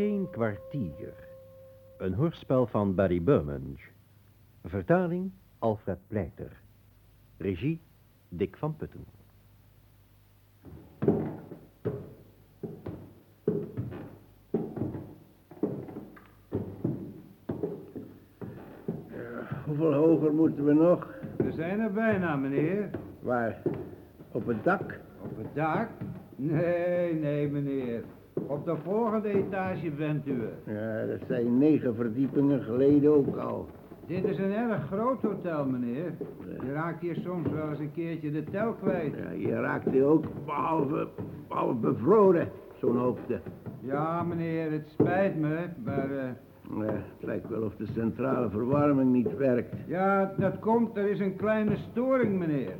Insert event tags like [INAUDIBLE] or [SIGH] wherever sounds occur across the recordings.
Geen kwartier. Een hoorspel van Barry Burmans. Vertaling Alfred Pleiter. Regie Dick van Putten. Hoeveel hoger moeten we nog? We zijn er bijna, meneer. Waar? Op het dak? Op het dak? Nee, nee, meneer. Op de volgende etage bent u er. Ja, dat zijn negen verdiepingen geleden ook al. Dit is een erg groot hotel, meneer. Je raakt hier soms wel eens een keertje de tel kwijt. Ja, je raakt die ook, behalve, behalve bevroren, zo'n hoogte. Ja, meneer, het spijt me, maar... eh, Ja, het lijkt wel of de centrale verwarming niet werkt. ja, dat komt, er is een kleine storing, meneer.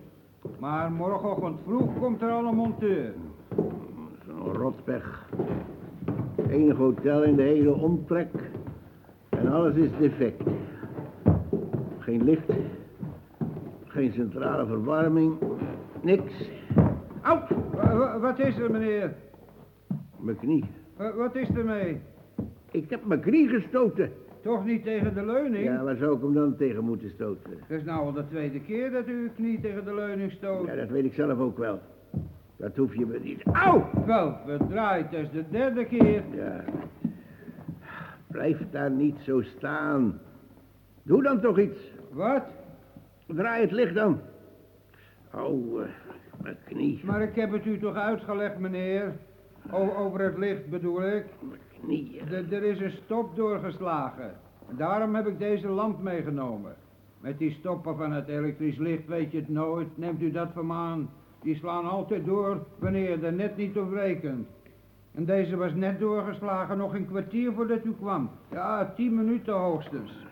Maar morgenochtend vroeg komt er al een monteur. Rotweg. Enig hotel in de hele omtrek. En alles is defect. Geen licht. Geen centrale verwarming. Niks. Au! Wa- wa- Wat is er, meneer? Mijn knie. Wa- Wat is er mee? Ik heb mijn knie gestoten. Toch niet tegen de leuning? Ja, waar zou ik hem dan tegen moeten stoten? Het is nou al de tweede keer dat u uw knie tegen de leuning stoot. Ja, dat weet ik zelf ook wel. Dat hoef je me niet... Au! Wel, verdraaid, dat is de derde keer. Ja. Blijf daar niet zo staan. Doe dan toch iets. Wat? Draai het licht dan. Oh, mijn knie. Maar ik heb het u toch uitgelegd, meneer? O- over het licht bedoel ik. Mijn knieën. D- er is een stop doorgeslagen. En daarom heb ik deze lamp meegenomen. Met die stoppen van het elektrisch licht weet je het nooit. Neemt u dat van me aan. Die slaan altijd door wanneer je er net niet op rekent. En deze was net doorgeslagen, nog een kwartier voordat u kwam. Ja, tien minuten hoogstens.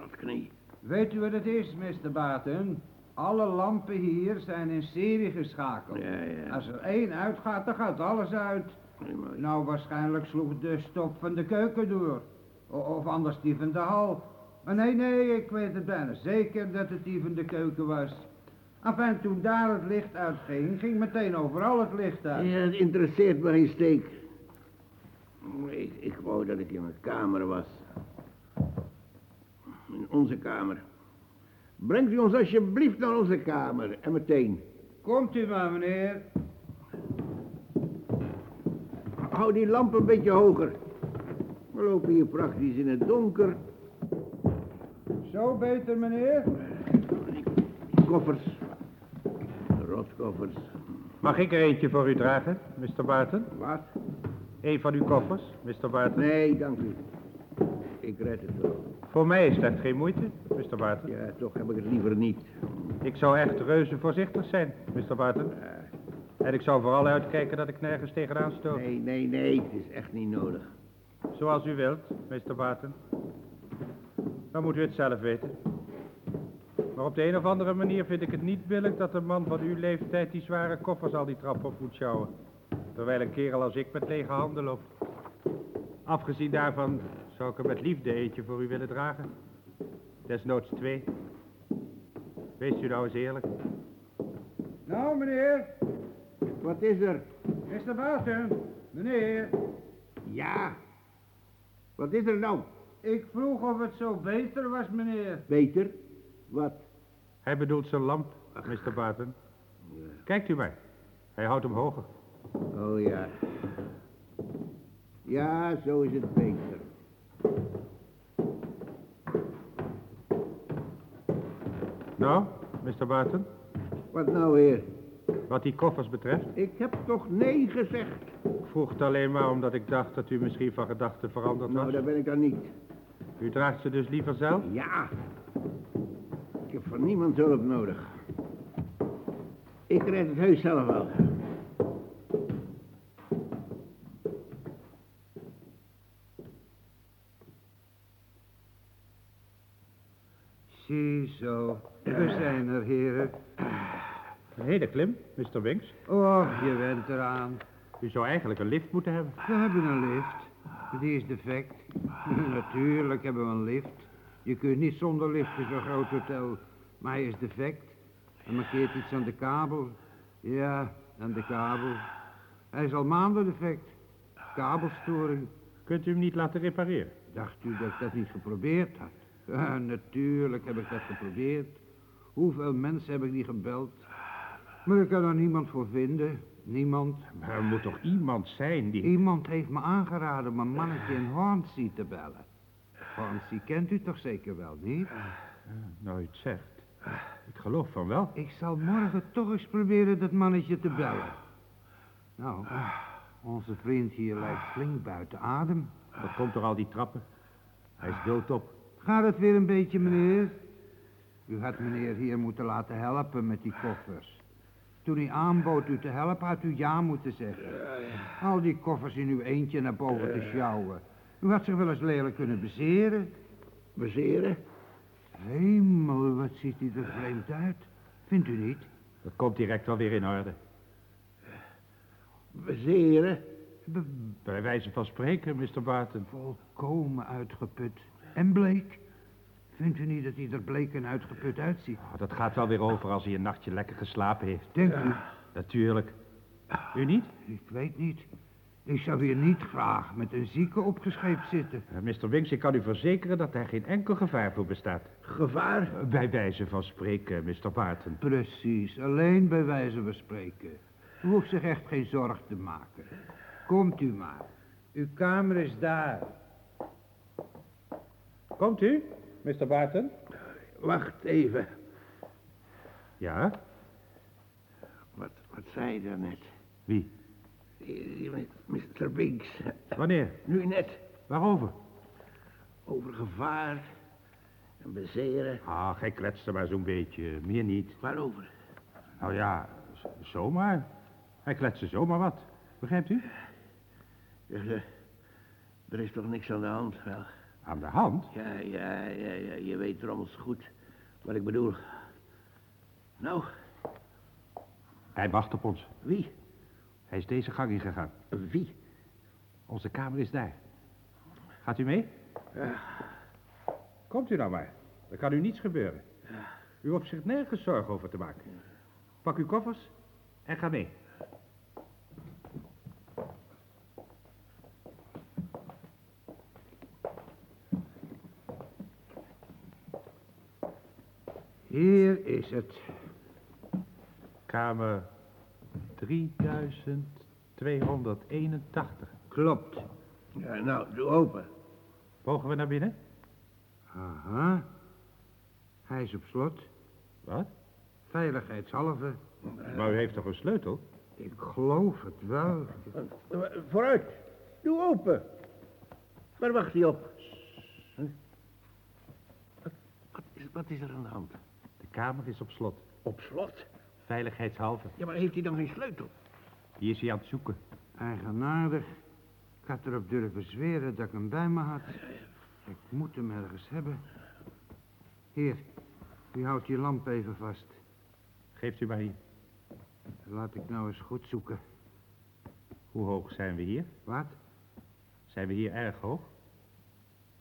Rotknie. Weet u wat het is, Mr. Baten? Alle lampen hier zijn in serie geschakeld. Ja, ja. Als er één uitgaat, dan gaat alles uit. Nee, maar- Nou, waarschijnlijk sloeg de stop van de keuken door. O- of anders die van de hal. Maar nee, nee, ik weet het bijna zeker dat het die van de keuken was. Enfin, toen daar het licht uitging, ging meteen overal het licht uit. Ja, het interesseert me geen steek. Ik, ik wou dat ik in mijn kamer was. In onze kamer. Brengt u ons alsjeblieft naar onze kamer. En meteen. Komt u maar, meneer. Hou die lamp een beetje hoger. We lopen hier praktisch in het donker. Zo beter, meneer? Die koffers. Mag ik er eentje voor u dragen, Mr. Barton? Wat? Een van uw koffers, Mr. Barton? Nee, dank u. Ik red het wel. Voor mij is dat geen moeite, Mr. Barton. Ja, toch heb ik het liever niet. Ik zou echt reuze voorzichtig zijn, Mr. Barton. En ik zou vooral uitkijken dat ik nergens tegenaan stoot. Nee, nee, nee. Het is echt niet nodig. Zoals u wilt, Mr. Barton. Dan moet u het zelf weten. Maar op de een of andere manier vind ik het niet billig dat een man van uw leeftijd die zware koffers al die trap op moet sjouwen. Terwijl een kerel als ik met lege handen loopt. Afgezien daarvan zou ik er met liefde eentje voor u willen dragen. Desnoods twee. Wees u nou eens eerlijk. Nou, meneer. Wat is er? Mr. Baten. Meneer. Ja. Wat is er nou? Ik vroeg of het zo beter was, meneer. Beter? Wat? Hij bedoelt zijn lamp, Mr. Barton. Kijkt u maar. Hij houdt hem hoger. Oh ja. Ja, zo is het beter. Nou, Mr. Barton, Wat nou weer? wat die koffers betreft. Ik heb toch nee gezegd? Ik vroeg het alleen maar omdat ik dacht dat u misschien van gedachten veranderd Nou, was. daar ben ik dan niet. U draagt ze dus liever zelf? Ja. Ik heb van niemand hulp nodig. Ik red het heus zelf wel. Ziezo, we zijn er, heren. Een hele klim, Mr. Winks. Och, je went eraan. U zou eigenlijk een lift moeten hebben. We hebben een lift. Die is defect. Natuurlijk hebben we een lift. Je kunt niet zonder lift in zo'n groot hotel. Maar hij is defect. Hij markeert iets aan de kabel. Ja, aan de kabel. Hij is al maanden defect. Kabelstoring. Kunt u hem niet laten repareren? Dacht u dat ik dat niet geprobeerd had? Ja, natuurlijk heb ik dat geprobeerd. Hoeveel mensen heb ik niet gebeld? Maar ik kan er niemand voor vinden. Niemand. Maar er moet toch iemand zijn die... Iemand heeft me aangeraden om een mannetje in Hornsey te bellen. Hornsey kent u toch zeker wel, niet? Nou, het zegt. Ik geloof van wel. Ik zal morgen toch eens proberen dat mannetje te bellen. Nou, onze vriend hier lijkt flink buiten adem. Dat komt door al die trappen. Hij is doodop. Gaat het weer een beetje, meneer? U had meneer hier moeten laten helpen met die koffers. Toen hij aanbood u te helpen, had u ja moeten zeggen. Al die koffers in uw eentje naar boven te sjouwen. U had zich wel eens lelijk kunnen bezeren. Bezeren? Hemel, wat ziet hij er vreemd uit. Vindt u niet? Dat komt direct wel weer in orde. Bezeren? Be- Bij wijze van spreken, Mr. Barton. volkomen uitgeput. En bleek. Vindt u niet dat hij er bleek en uitgeput uitziet? Oh, dat gaat wel weer over als hij een nachtje lekker geslapen heeft. Denkt u? Natuurlijk. U niet? Ik weet niet. Ik zou hier niet graag met een zieke opgescheept zitten. Eh, Mr. Winks, ik kan u verzekeren dat daar geen enkel gevaar voor bestaat. Gevaar? Eh, Bij wijze van spreken, Mr. Barton. Precies, alleen bij wijze van spreken. U hoeft zich echt geen zorg te maken. Komt u maar. Uw kamer is daar. Komt u, Mr. Barton? Wacht even. Ja? Wat, wat zei je daarnet? Wie? Met Mr. Binks. Wanneer? Nu net. Waarover? Over gevaar en bezeren. Ah, gij kletste maar zo'n beetje, meer niet. Waarover? Nou ja, zomaar. Hij kletste zomaar wat. Begrijpt u? Ja, ja. Er is toch niks aan de hand, wel? Aan de hand? Ja, ja, ja, ja. Je weet trommels goed wat ik bedoel. Nou, Hij wacht op ons. wie? Hij is deze gang ingegaan. Wie? Onze kamer is daar. Gaat u mee? Ja. Komt u nou maar. Er kan u niets gebeuren. U hoeft zich nergens zorgen over te maken. Pak uw koffers en ga mee. Hier is het. Kamer 3281. Klopt. Ja, nou, doe open. Mogen we naar binnen? Aha. Hij is op slot. Wat? Veiligheidshalve. Maar u heeft toch een sleutel? Ik geloof het wel. Vooruit. Doe open. Waar wacht hij op? Huh? Wat, wat, is, wat is er aan de hand? De kamer is op slot. Op slot? Veiligheidshalve. Ja, maar heeft hij dan geen sleutel? Die is hij aan het zoeken. Eigenaardig. Ik had erop durven zweren dat ik hem bij me had. Ik moet hem ergens hebben. Hier, u houdt je lamp even vast. Geeft u maar hier. Laat ik nou eens goed zoeken. Hoe hoog zijn we hier? Wat? Zijn we hier erg hoog?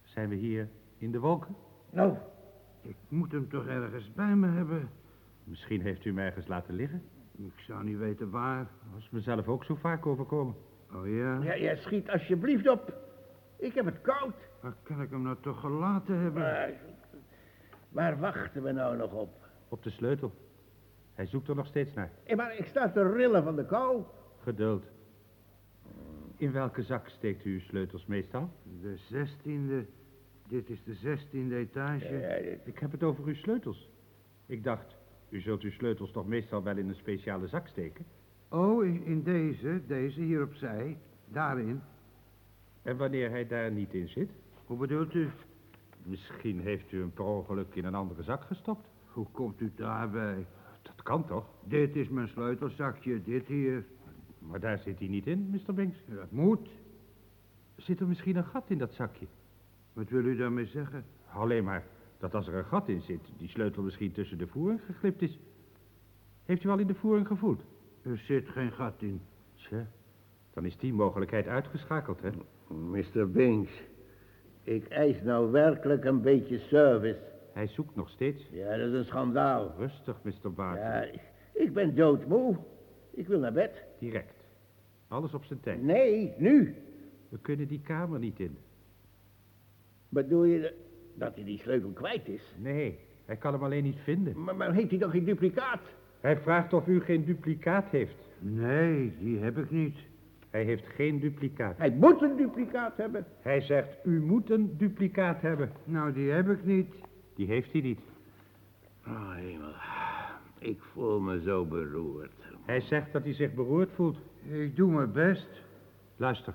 Zijn we hier in de wolken? Nou, Ik moet hem toch ergens bij me hebben. Misschien heeft u hem ergens laten liggen. Ik zou niet weten waar. Dat is mezelf ook zo vaak overkomen. Oh ja? ja, ja, schiet alsjeblieft op. Ik heb het koud. Waar kan ik hem nou toch gelaten hebben? Maar, waar wachten we nou nog op? Op de sleutel. Hij zoekt er nog steeds naar. Eh, maar ik sta te rillen van de kou. Geduld. In welke zak steekt u uw sleutels meestal? De zestiende. Dit is de zestiende etage. Ja, dit- Ik heb het over uw sleutels. Ik dacht, u zult uw sleutels toch meestal wel in een speciale zak steken? Oh, in, in deze, deze hier opzij. Daarin. En wanneer hij daar niet in zit? Hoe bedoelt u? Misschien heeft u hem per ongeluk in een andere zak gestopt. Hoe komt u daarbij? Dat kan toch? Dit is mijn sleutelzakje, dit hier. Maar daar zit hij niet in, Mr. Binks. Dat moet. Zit er misschien een gat in dat zakje? Wat wil u daarmee zeggen? Alleen maar dat als er een gat in zit, die sleutel misschien tussen de voering geglipt is. Heeft u al in de voering gevoeld? Er zit geen gat in. Tja, dan is die mogelijkheid uitgeschakeld, hè? Mr. Binks, ik eis nou werkelijk een beetje service. Hij zoekt nog steeds. Ja, dat is een schandaal. Rustig, Mr. Barton. Ja, ik ben doodmoe. Ik wil naar bed. Direct. Alles op zijn tijd. Nee, nu. We kunnen die kamer niet in. Bedoel je dat- dat hij die sleutel kwijt is? Nee, hij kan hem alleen niet vinden. Maar, maar heeft hij toch geen duplicaat? Hij vraagt of u geen duplicaat heeft. Nee, die heb ik niet. Hij heeft geen duplicaat. Hij moet een duplicaat hebben. Hij zegt, u moet een duplicaat hebben. Nou, die heb ik niet. Die heeft hij niet. Oh, hemel. Ik voel me zo beroerd. Hij zegt dat hij zich beroerd voelt. Ik doe mijn best. Luister,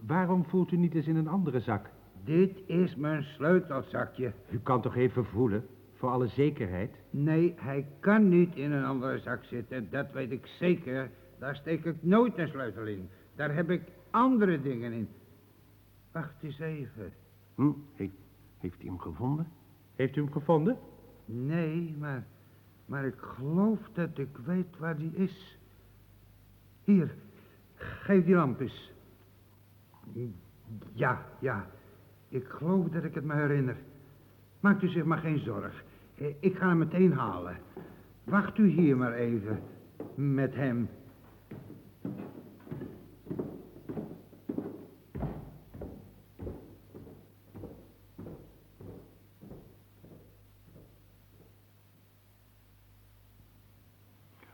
waarom voelt u niet eens in een andere zak? Dit is mijn sleutelzakje. U kan toch even voelen, voor alle zekerheid? Nee, hij kan niet in een andere zak zitten. Dat weet ik zeker. Daar steek ik nooit een sleutel in. Daar heb ik andere dingen in. Wacht eens even. Hm? Heeft, heeft hij hem gevonden? Heeft u hem gevonden? Nee, maar, maar ik geloof dat ik weet waar die is. Hier, geef die lamp eens. Ja, ja. Ik geloof dat ik het me herinner. Maakt u zich maar geen zorg. Eh, Ik ga hem meteen halen. Wacht u hier maar even. Met hem.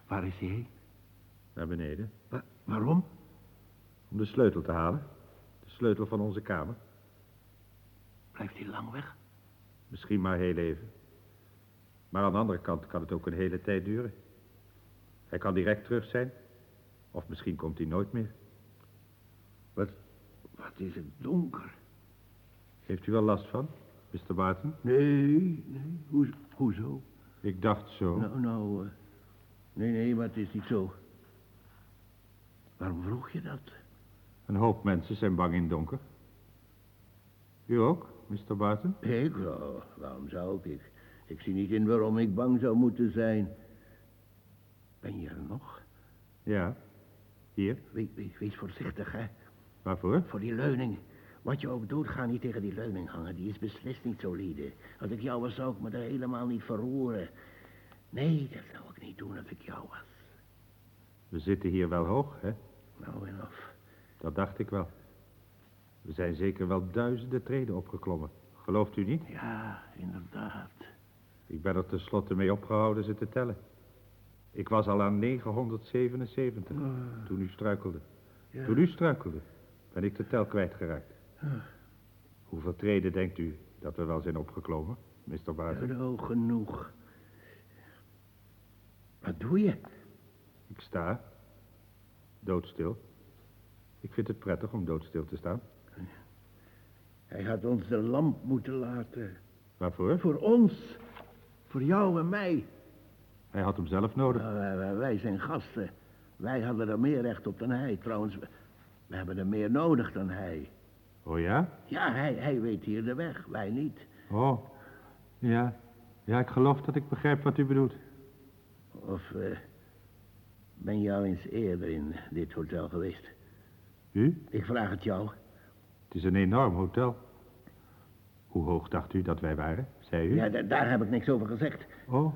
Waar is hij? Naar beneden. Wa- waarom? Om de sleutel te halen. De sleutel van onze kamer. Blijft hij lang weg? Misschien maar heel even. Maar aan de andere kant kan het ook een hele tijd duren. Hij kan direct terug zijn. Of misschien komt hij nooit meer. Wat, wat is het donker? Heeft u wel last van, Mr. Barton? Nee, nee. Hoe, hoezo? Ik dacht zo. Nou, nou. eh, nee, nee, maar het is niet zo. Waarom vroeg je dat? Een hoop mensen zijn bang in donker. U ook, Mr. Barton? Ik? Oh, waarom zou ik? ik? Zie niet in waarom ik bang zou moeten zijn. Ben je er nog? Ja. Hier. Wees, wees, wees voorzichtig, hè. Waarvoor? Voor die leuning. Wat je ook doet, ga niet tegen die leuning hangen. Die is beslist niet solide. Als ik jou was, zou ik me er helemaal niet verroeren. Nee, dat zou ik niet doen als ik jou was. We zitten hier wel hoog, hè? Nou en of. Dat dacht ik wel. We zijn zeker wel duizenden treden opgeklommen. Gelooft u niet? Ja, inderdaad. Ik ben er tenslotte mee opgehouden ze te tellen. Ik was al aan 977 toen u struikelde. Ja. Toen u struikelde, ben ik de tel kwijtgeraakt. Hoeveel treden denkt u dat we wel zijn opgeklommen, Mr. Barton? Nou, genoeg. Wat doe je? Ik sta. Doodstil. Ik vind het prettig om doodstil te staan. Hij had ons de lamp moeten laten. Waarvoor? Voor ons. Voor jou en mij. Hij had hem zelf nodig. Nou, wij, zijn gasten. Wij hadden er meer recht op dan hij. Trouwens, we, hebben er meer nodig dan hij. Oh ja? Ja, hij, hij weet hier de weg, wij niet. Oh. Ja. Ja, ik geloof dat ik begrijp wat u bedoelt. Of eh, ben je al eens eerder in dit hotel geweest? U? Ik vraag het jou. Is een enorm hotel. Hoe hoog dacht u dat wij waren, zei u? Ja, da- daar heb ik niks over gezegd. Oh,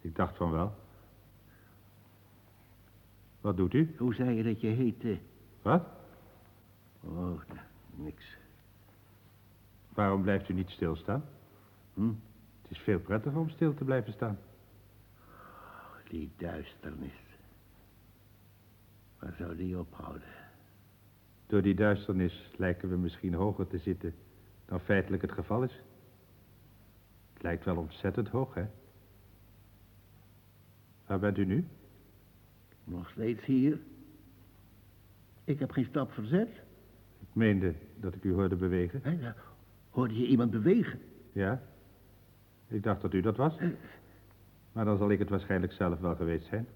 ik dacht van wel. Wat doet u? Hoe zei je dat je heette? Wat? Oh, niks. Waarom blijft u niet stilstaan? Hm? Het is veel prettiger om stil te blijven staan. Die duisternis. Waar zou die ophouden? Door die duisternis lijken we misschien hoger te zitten dan feitelijk het geval is. Het lijkt wel ontzettend hoog, hè? Waar bent u nu? Nog steeds hier? Ik heb geen stap verzet. Ik meende dat ik u hoorde bewegen. Hoorde je iemand bewegen? Ja? Ik dacht dat u dat was. Maar dan zal ik het waarschijnlijk zelf wel geweest zijn.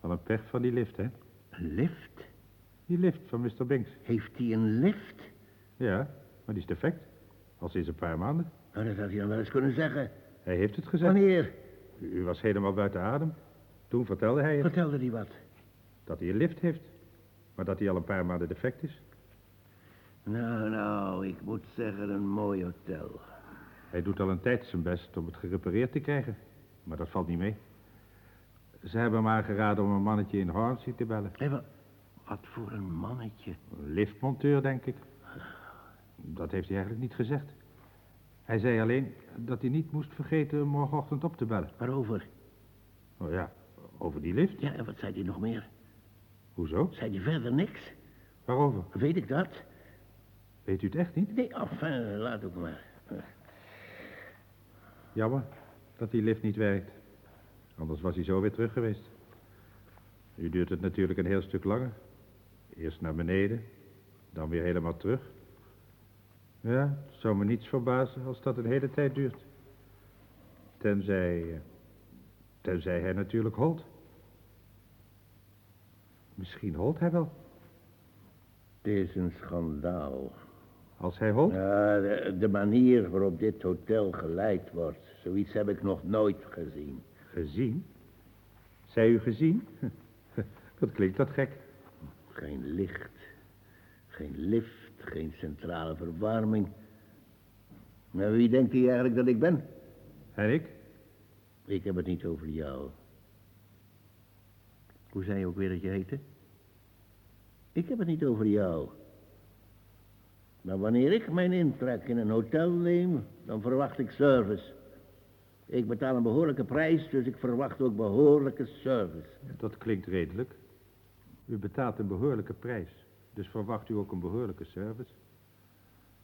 Wat een pech van die lift, hè? Een lift? Die lift van Mr. Binks. Heeft hij een lift? Ja, maar die is defect. Al sinds een paar maanden. Nou, dat had hij dan wel eens kunnen zeggen. Hij heeft het gezegd. Wanneer? U, u was helemaal buiten adem. Toen vertelde hij het, Vertelde hij wat? dat hij een lift heeft. Maar dat hij al een paar maanden defect is. Nou, nou, ik moet zeggen, een mooi hotel. Hij doet al een tijd zijn best om het gerepareerd te krijgen. Maar dat valt niet mee. Ze hebben hem aangeraden om een mannetje in Hornsey te bellen. Wa- Wat voor een mannetje. Liftmonteur, denk ik. Dat heeft hij eigenlijk niet gezegd. Hij zei alleen dat hij niet moest vergeten morgenochtend op te bellen. Waarover? Oh ja, over die lift? Ja, en wat zei hij nog meer? Hoezo? Zei hij verder niks? Waarover? Weet ik dat? Weet u het echt niet? Nee, af, laat ook maar. Jammer dat die lift niet werkt. Anders was hij zo weer terug geweest. Nu duurt het natuurlijk een heel stuk langer. Eerst naar beneden, dan weer helemaal terug. Ja, het zou me niets verbazen als dat een hele tijd duurt. Tenzij... eh, Tenzij hij natuurlijk holt. Misschien holt hij wel. Het is een schandaal. Als hij holt? Ja, de, de manier waarop dit hotel geleid wordt, zoiets heb ik nog nooit gezien. Gezien? Zij u gezien? [LAUGHS] Wat klinkt dat gek? Geen licht, geen lift, geen centrale verwarming. Maar wie denkt hij eigenlijk dat ik ben? En ik? Ik heb het niet over jou. Hoe zei je ook weer dat je heette? Ik heb het niet over jou. Maar wanneer ik mijn intrek in een hotel neem, dan verwacht ik service. Ik betaal een behoorlijke prijs, dus ik verwacht ook behoorlijke service. Dat klinkt redelijk. U betaalt een behoorlijke prijs, dus verwacht u ook een behoorlijke service.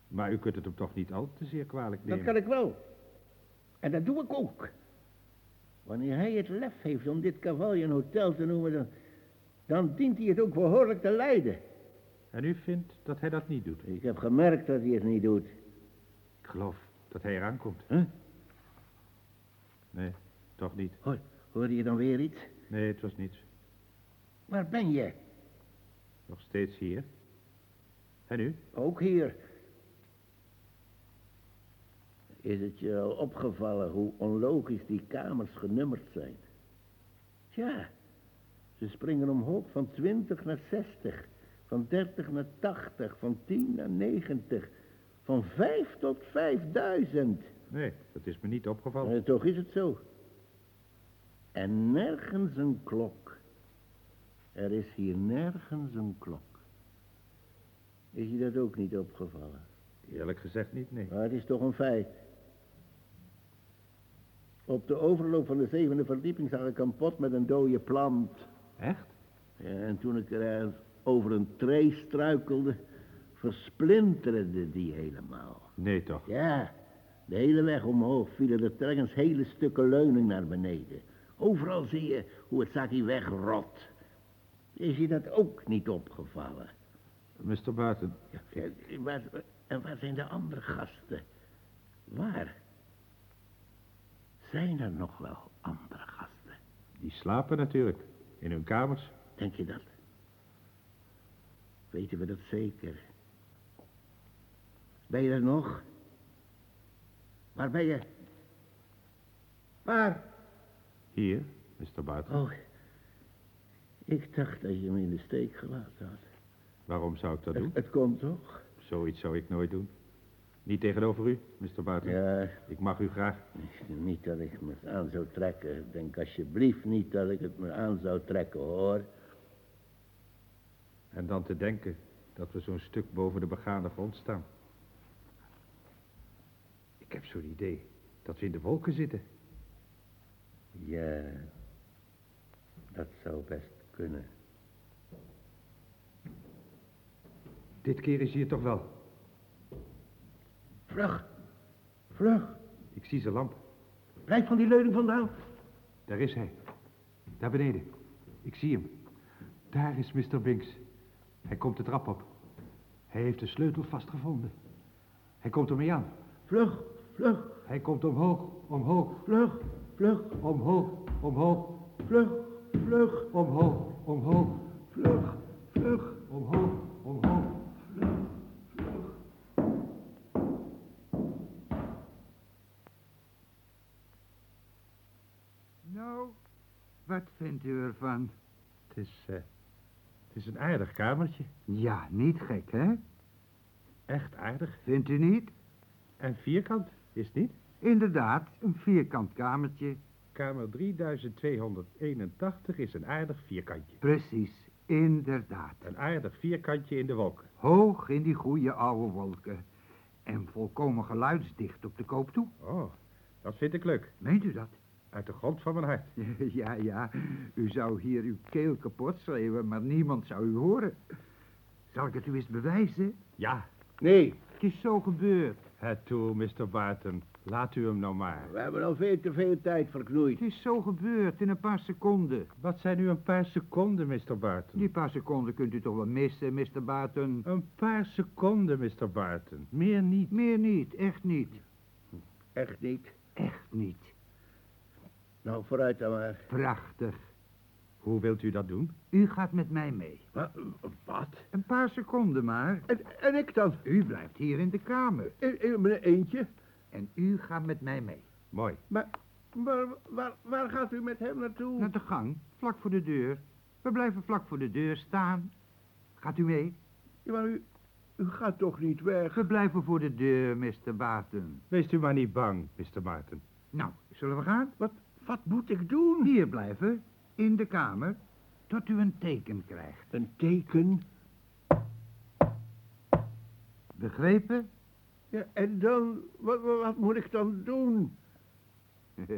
Maar u kunt het hem toch niet al te zeer kwalijk nemen? Dat kan ik wel. En dat doe ik ook. Wanneer hij het lef heeft om dit cavalier een hotel te noemen, dan, dan dient hij het ook behoorlijk te leiden. En u vindt dat hij dat niet doet? Ik heb gemerkt dat hij het niet doet. Ik geloof dat hij eraan komt. Huh? Nee, toch niet. Hoor, hoorde je dan weer iets? Nee, het was niets. Waar ben je? Nog steeds hier. En u? Ook hier. Is het je al opgevallen hoe onlogisch die kamers genummerd zijn? Tja, ze springen omhoog van 20 naar 60, van 30 naar 80, van 10 naar 90, van 5 tot 5000. Nee, dat is me niet opgevallen. Eh, toch is het zo. En nergens een klok. Er is hier nergens een klok. Is je dat ook niet opgevallen? Eerlijk gezegd niet, nee. Maar het is toch een feit. Op de overloop van de zevende verdieping zag ik een pot met een dode plant. Echt? Ja, en toen ik er over een tree struikelde, versplinterde die helemaal. Nee, toch? Ja, de hele weg omhoog vielen er telkens hele stukken leuning naar beneden. Overal zie je hoe het zakje wegrot. Is je dat ook niet opgevallen? Mr. Barton, Ja, waar, en waar zijn de andere gasten? Waar? Zijn er nog wel andere gasten? die slapen natuurlijk. In hun kamers. Denk je dat? Weten we dat zeker? Ben je er nog? Waar ben je? Waar? Hier, Mr. Barton. Oh, ik dacht dat je me in de steek gelaten had. Waarom zou ik dat doen? het komt toch? Zoiets zou ik nooit doen. Niet tegenover u, Mr. Barton. Ja, Ik mag u graag. niet dat ik me aan zou trekken. Denk alsjeblieft niet dat ik het me aan zou trekken, hoor. En dan te denken dat we zo'n stuk boven de begane grond staan. Ik heb zo'n idee dat we in de wolken zitten. Ja, dat zou best kunnen. Dit keer is hij er toch wel. Vlug, vlug. Ik zie zijn lamp. Blijf van die leuning vandaan. Daar is hij. Daar beneden. Ik zie hem. Daar is Mr. Binks. Hij komt de trap op. Hij heeft de sleutel vastgevonden. Hij komt ermee aan. Vlug, vlug, Hij komt omhoog, omhoog, vlug, vlug, omhoog, omhoog, vlug, vlug, omhoog, omhoog, vlug, vlug, omhoog, omhoog. vlug, vlug. Nou, wat vindt u ervan? Het is, eh, het is een aardig kamertje. Ja, niet gek, hè? Echt aardig. Vindt u niet? En vierkant, is het niet? Inderdaad, een vierkant kamertje. Kamer 3281 is een aardig vierkantje. Precies. Inderdaad. Een aardig vierkantje in de wolken. Hoog in die goede oude wolken. En volkomen geluidsdicht op de koop toe. Oh, dat vind ik leuk. Meent u dat? Uit de grond van mijn hart. [LAUGHS] Ja, ja. U zou hier uw keel kapot schreeuwen, maar niemand zou u horen. Zal ik het u eens bewijzen? Ja, Nee, Het is zo gebeurd. het toe, Mr. Barton. Laat u hem nou maar. we hebben al veel te veel tijd verknoeid. Het is zo gebeurd in een paar seconden. Wat zijn nu een paar seconden, Mr. Barton? Die paar seconden kunt u toch wel missen, Mr. Barton? Een paar seconden, Mr. Barton. Meer niet. Meer niet, echt niet. Echt niet. Echt niet. Nou, vooruit dan maar. Prachtig. Hoe wilt u dat doen? U gaat met mij mee. Wa- Wat? Een paar seconden maar. En, en ik dan? U blijft hier in de kamer. In, in mijn eentje? En u gaat met mij mee. Mooi. Maar, maar waar, waar gaat u met hem naartoe? Naar de gang, vlak voor de deur. We blijven vlak voor de deur staan. Gaat u mee? Ja, maar u, u gaat toch niet weg? We blijven voor de deur, Mr. Barton. Wees u maar niet bang, Mr. Barton. Nou, zullen we gaan? Wat, wat moet ik doen? Hier blijven, in de kamer, tot u een teken krijgt. Een teken? Begrepen? Ja, en dan, wat, wat, moet ik dan doen? [LAUGHS]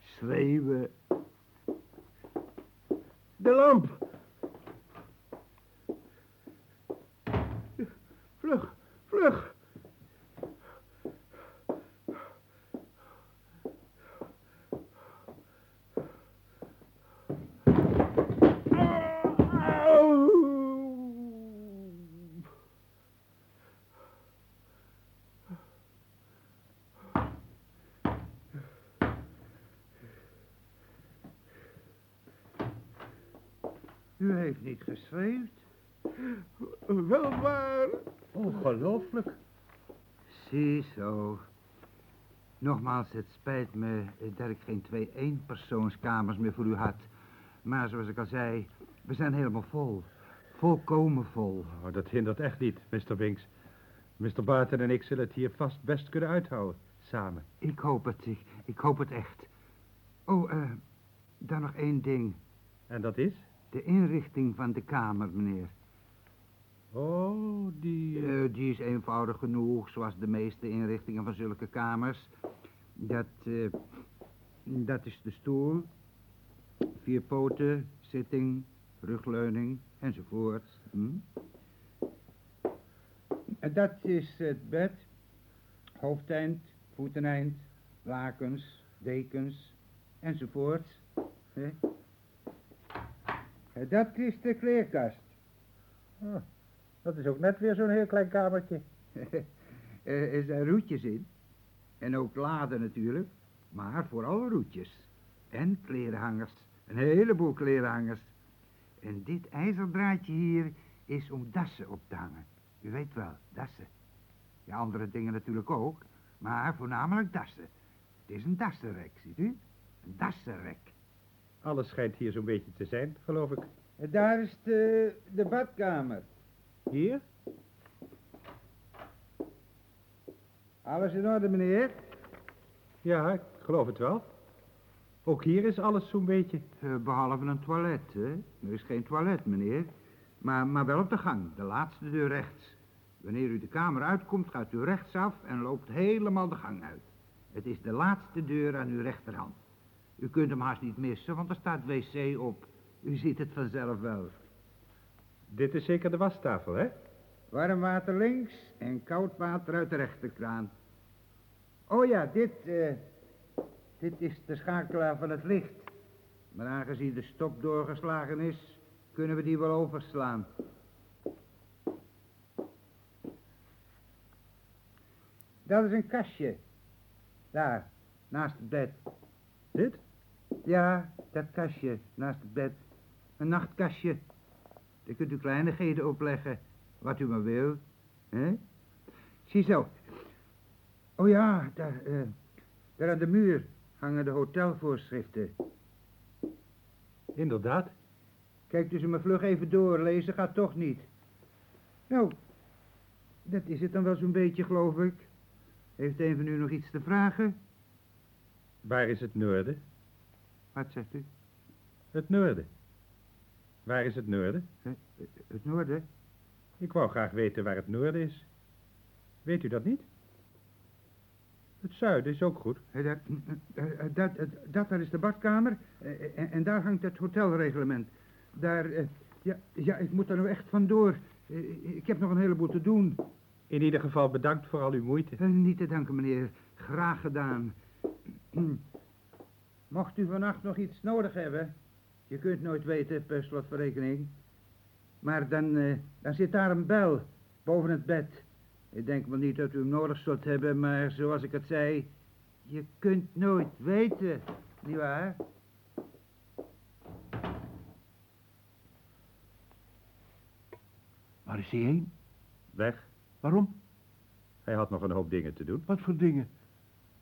Schreeuwen. De lamp. Vlug, vlug. U heeft niet geschreeuwd. Wel waar. Ongelooflijk. Ziezo. Nogmaals, het spijt me dat ik geen twee eenpersoonskamers meer voor u had. Maar zoals ik al zei, we zijn helemaal vol. Volkomen vol. Oh, dat hindert echt niet, Mr. Binks. Mr. Barton en ik zullen het hier vast best kunnen uithouden. Samen. Ik hoop het, ik, ik hoop het echt. Oh, eh, dan nog één ding. En dat is? De inrichting van de kamer, meneer. Oh, die... Eh, die is eenvoudig genoeg, zoals de meeste inrichtingen van zulke kamers. Dat, eh, dat is de stoel, vier poten, zitting, rugleuning, enzovoort. Hm? En dat is het bed, hoofdeind, voeteneind, lakens, dekens, enzovoort. Hè? Eh, Dat is de kleerkast. Oh, dat is ook net weer zo'n heel klein kamertje. [LAUGHS] er er zijn roetjes in. En ook laden natuurlijk. Maar vooral roetjes. En klerenhangers. Een heleboel klerenhangers. En dit ijzerdraadje hier is om dassen op te hangen. U weet wel, dassen. Ja, andere dingen natuurlijk ook. Maar voornamelijk dassen. Het is een dassenrek, ziet u? Een dassenrek. Alles schijnt hier zo'n beetje te zijn, geloof ik. Daar is de, de badkamer. Hier? Alles in orde, meneer? Ja, ik geloof het wel. Ook hier is alles zo'n beetje. Eh, behalve een toilet, hè? Er is geen toilet, meneer. Maar, maar wel op de gang, de laatste deur rechts. Wanneer u de kamer uitkomt, gaat u rechtsaf en loopt helemaal de gang uit. Het is de laatste deur aan uw rechterhand. U kunt hem haast niet missen, want er staat wc op. U ziet het vanzelf wel. Dit is zeker de wastafel, hè? Warm water links en koud water uit de rechterkraan. Oh ja, dit, eh, dit is de schakelaar van het licht. Maar aangezien de stop doorgeslagen is, kunnen we die wel overslaan. Dat is een kastje. Daar, naast het bed. Dit? Ja, dat kastje, naast het bed. Een nachtkastje. Daar kunt u kleinigheden opleggen, wat u maar wil. hè? Ziezo. Oh ja, daar, eh, daar aan de muur hangen de hotelvoorschriften. Inderdaad. Kijkt u ze maar vlug even door, lezen gaat toch niet. Nou, dat is het dan wel zo'n beetje, geloof ik. Heeft een van u nog iets te vragen? Waar is het noorden? Wat zegt u? Het noorden. Waar is het noorden? Het noorden? Ik wou graag weten waar het noorden is. Weet u dat niet? Het zuiden is ook goed. Eh, Dat, eh, eh, dat, eh, dat daar is de badkamer eh, en, en daar hangt het hotelreglement. Daar, eh, ja, ja, ik moet daar nou echt vandoor. Eh, Ik heb nog een heleboel te doen. In ieder geval bedankt voor al uw moeite. Eh, Niet te danken, meneer. Graag gedaan. [CLEARS THROAT] Mocht u vannacht nog iets nodig hebben, je kunt nooit weten per slotverrekening. Maar dan, eh, dan zit daar een bel boven het bed. Ik denk wel niet dat u hem nodig zult hebben, maar zoals ik het zei, je kunt nooit weten, nietwaar? Waar is hij heen? Weg. Waarom? Hij had nog een hoop dingen te doen. Wat voor dingen?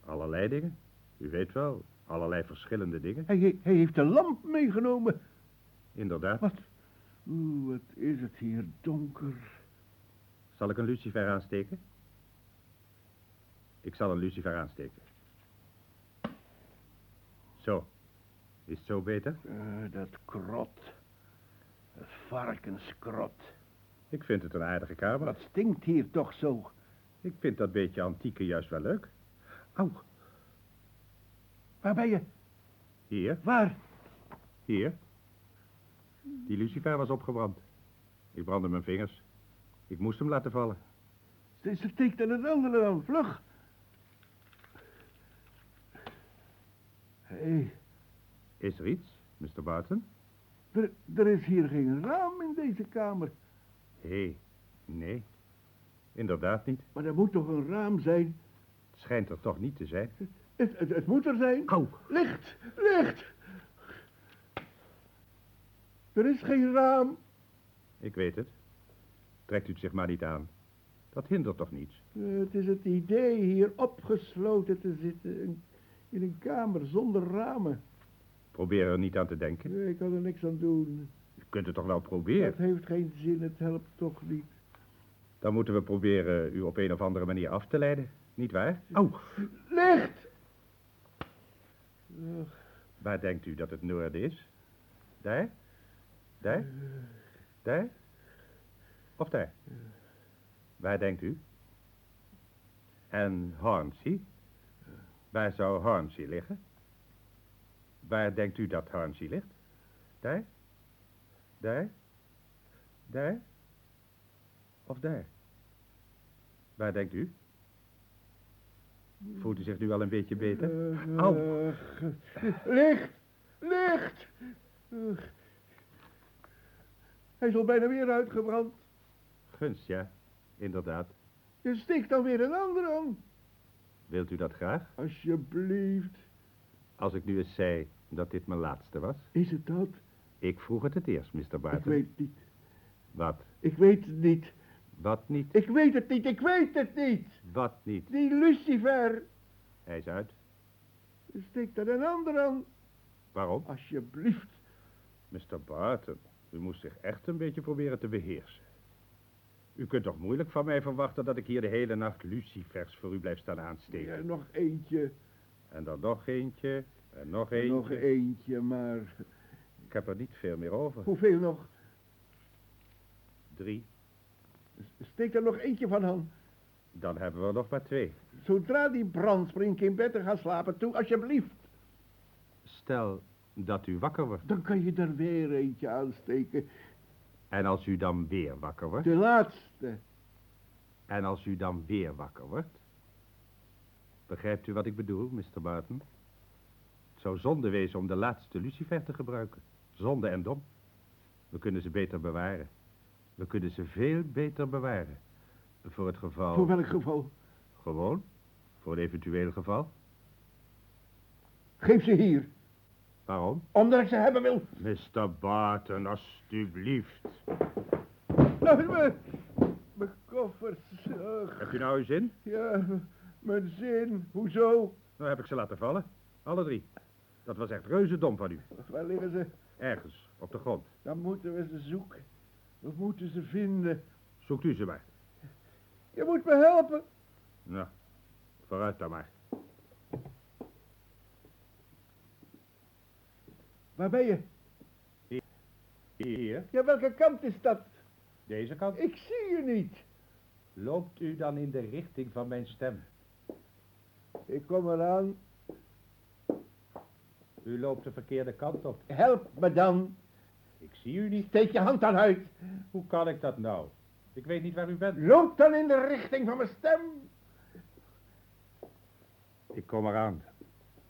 Allerlei dingen. U weet wel, allerlei verschillende dingen. Hij, he- hij heeft de lamp meegenomen. Inderdaad. Wat? Oeh, wat is het hier donker. Zal ik een lucifer aansteken? Ik zal een lucifer aansteken. Zo. Is het zo beter? Eh, dat krot. Dat varkenskrot. Ik vind het een aardige kamer. Wat stinkt hier toch zo? Ik vind dat beetje antieke juist wel leuk. Au, Waar ben je? hier, Waar? hier. Die lucifer was opgebrand. Ik brandde mijn vingers. Ik moest hem laten vallen. Ze steekt aan het andere dan. Vlug. Hé, hey, Is er iets, Mr. Barton? er, er is hier geen raam in deze kamer. Hé, nee. Inderdaad niet. Maar er moet toch een raam zijn? Het schijnt er toch niet te zijn. Het, het, het moet er zijn. Au. Licht, licht. Er is geen raam. Ik weet het. Trekt u het zich maar niet aan. Dat hindert toch niets? Het is het idee hier opgesloten te zitten in, een kamer zonder ramen. Probeer er niet aan te denken. Nee, ik kan er niks aan doen. U kunt het toch wel proberen? Het heeft geen zin, het helpt toch niet. Dan moeten we proberen u op een of andere manier af te leiden. Niet waar? Au. Licht! Waar denkt u dat het noorden is? Daar? Daar? Daar? Of daar? Waar denkt u? En Hornsey? Waar zou Hornsey liggen? Waar denkt u dat Hornsey ligt? Daar? Daar? Daar? Of daar? Waar denkt u? Voelt u zich nu al een beetje beter? Eh, Au. eh, licht! Licht! Eh, hij is al bijna weer uitgebrand. Gunst, ja. Inderdaad. Je stikt dan weer een ander aan. Wilt u dat graag? Alsjeblieft. Als ik nu eens zei dat dit mijn laatste was. Is het dat? Ik vroeg het het eerst, Mr. Ik Barton. weet het niet. Wat? Ik weet het niet. Wat niet? Ik weet het niet. Ik weet het niet. Wat niet? Die Lucifer. Hij is uit. Stikt er een ander aan. Waarom? Alsjeblieft. Mr. Barton, u moest zich echt een beetje proberen te beheersen. U kunt toch moeilijk van mij verwachten dat ik hier de hele nacht lucifers voor u blijf staan aansteken. Ja, nog eentje. En dan nog eentje, en nog eentje. Nog eentje, maar... Ik heb er niet veel meer over. Hoeveel nog? Drie. Steek er nog eentje van aan. Dan hebben we er nog maar twee. Zodra die brand spring ik in bed en ga slapen toe, alsjeblieft. Stel dat u wakker wordt. Dan kan je er weer eentje aansteken. En als u dan weer wakker wordt. De laatste. En als u dan weer wakker wordt. Begrijpt u wat ik bedoel, Mr. Barton? Het zou zonde wezen om de laatste lucifer te gebruiken. Zonde en dom. We kunnen ze beter bewaren. We kunnen ze veel beter bewaren. Voor het geval... Voor welk geval? Gewoon. Voor een eventueel geval. Geef ze hier. Waarom? Omdat ik ze hebben wil. Mr. Barton, alstublieft. Nou, mijn, mijn koffers. Ach, Hebt u nou uw zin? ja, mijn zin. Hoezo? Nou heb ik ze laten vallen. Alle drie. Dat was echt reuze dom van u. Waar liggen ze? Ergens, op de grond. Dan moeten we ze zoeken. We moeten ze vinden. Zoekt u ze maar. Je moet me helpen. Nou, vooruit dan maar. Waar ben je? Hier, Ja, welke kant is dat? deze kant. Ik zie u niet. Loopt u dan in de richting van mijn stem? Ik kom eraan. U loopt de verkeerde kant op. Help me dan. Ik zie u niet. Steek je hand dan uit. Hoe kan ik dat nou? Ik weet niet waar u bent. Loop dan in de richting van mijn stem. Ik kom eraan.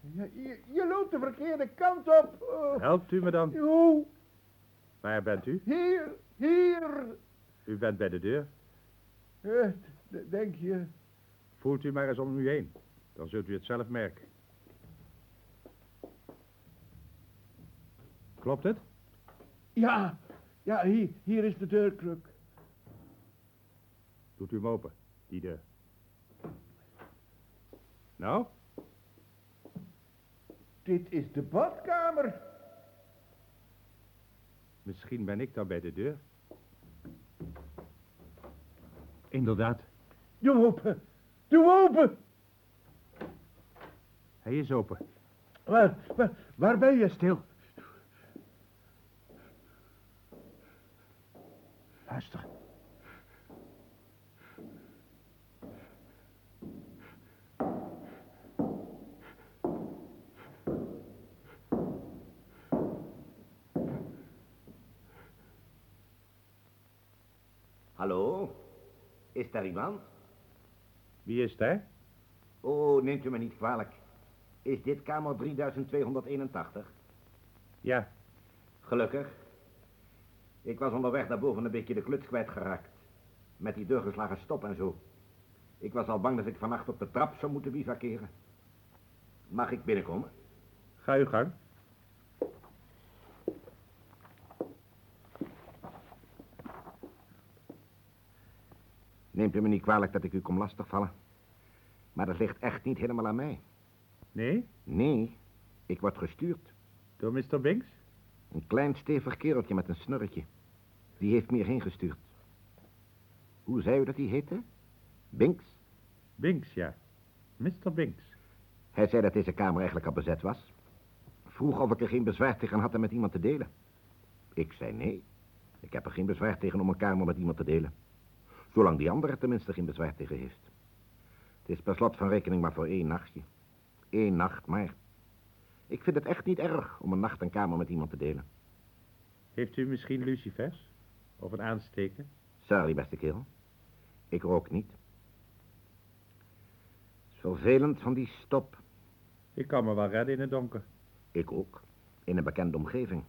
Je, je, je loopt de verkeerde kant op. Oh. Helpt u me dan? Hoe? Waar bent u? Hier, hier. U bent bij de deur. Eh, denk je? Voelt u maar eens om u heen. Dan zult u het zelf merken. Klopt het? Ja, ja, hier, hier is de deurkruk. Doet u hem open, die deur. Nou, Dit is de badkamer. misschien ben ik dan bij de deur. Inderdaad, Doe open. Doe open. hij is open. Waar, waar, waar ben je stil? Luister. Hallo? Is daar iemand? Wie is daar? Oh, neemt u me niet kwalijk. Is dit kamer 3281? Ja, Gelukkig. Ik was onderweg naar boven een beetje de kluts kwijtgeraakt. Met die doorgeslagen stop en zo. Ik was al bang dat ik vannacht op de trap zou moeten bivakeren. Mag ik binnenkomen? ga uw gang. Neemt u me niet kwalijk dat ik u kom lastigvallen. Maar dat ligt echt niet helemaal aan mij. Nee, Nee, ik word gestuurd. door Mr. Binks? Een klein stevig kereltje met een snurretje. Die heeft me hierheen gestuurd. Hoe zei u dat hij heette? Binks? Binks, ja. Mr. Binks. Hij zei dat deze kamer eigenlijk al bezet was. Vroeg of ik er geen bezwaar tegen had hem met iemand te delen. Ik zei nee. Ik heb er geen bezwaar tegen om een kamer met iemand te delen. Zolang die andere er tenminste geen bezwaar tegen heeft. Het is per slot van rekening maar voor één nachtje. Eén nacht maar. Ik vind het echt niet erg om een nacht een kamer met iemand te delen. Heeft u misschien lucifers? Of een aansteker? Sorry, beste kerel. Ik rook niet. Het is vervelend van die stop. Ik kan me wel redden in het donker. Ik ook. In een bekende omgeving.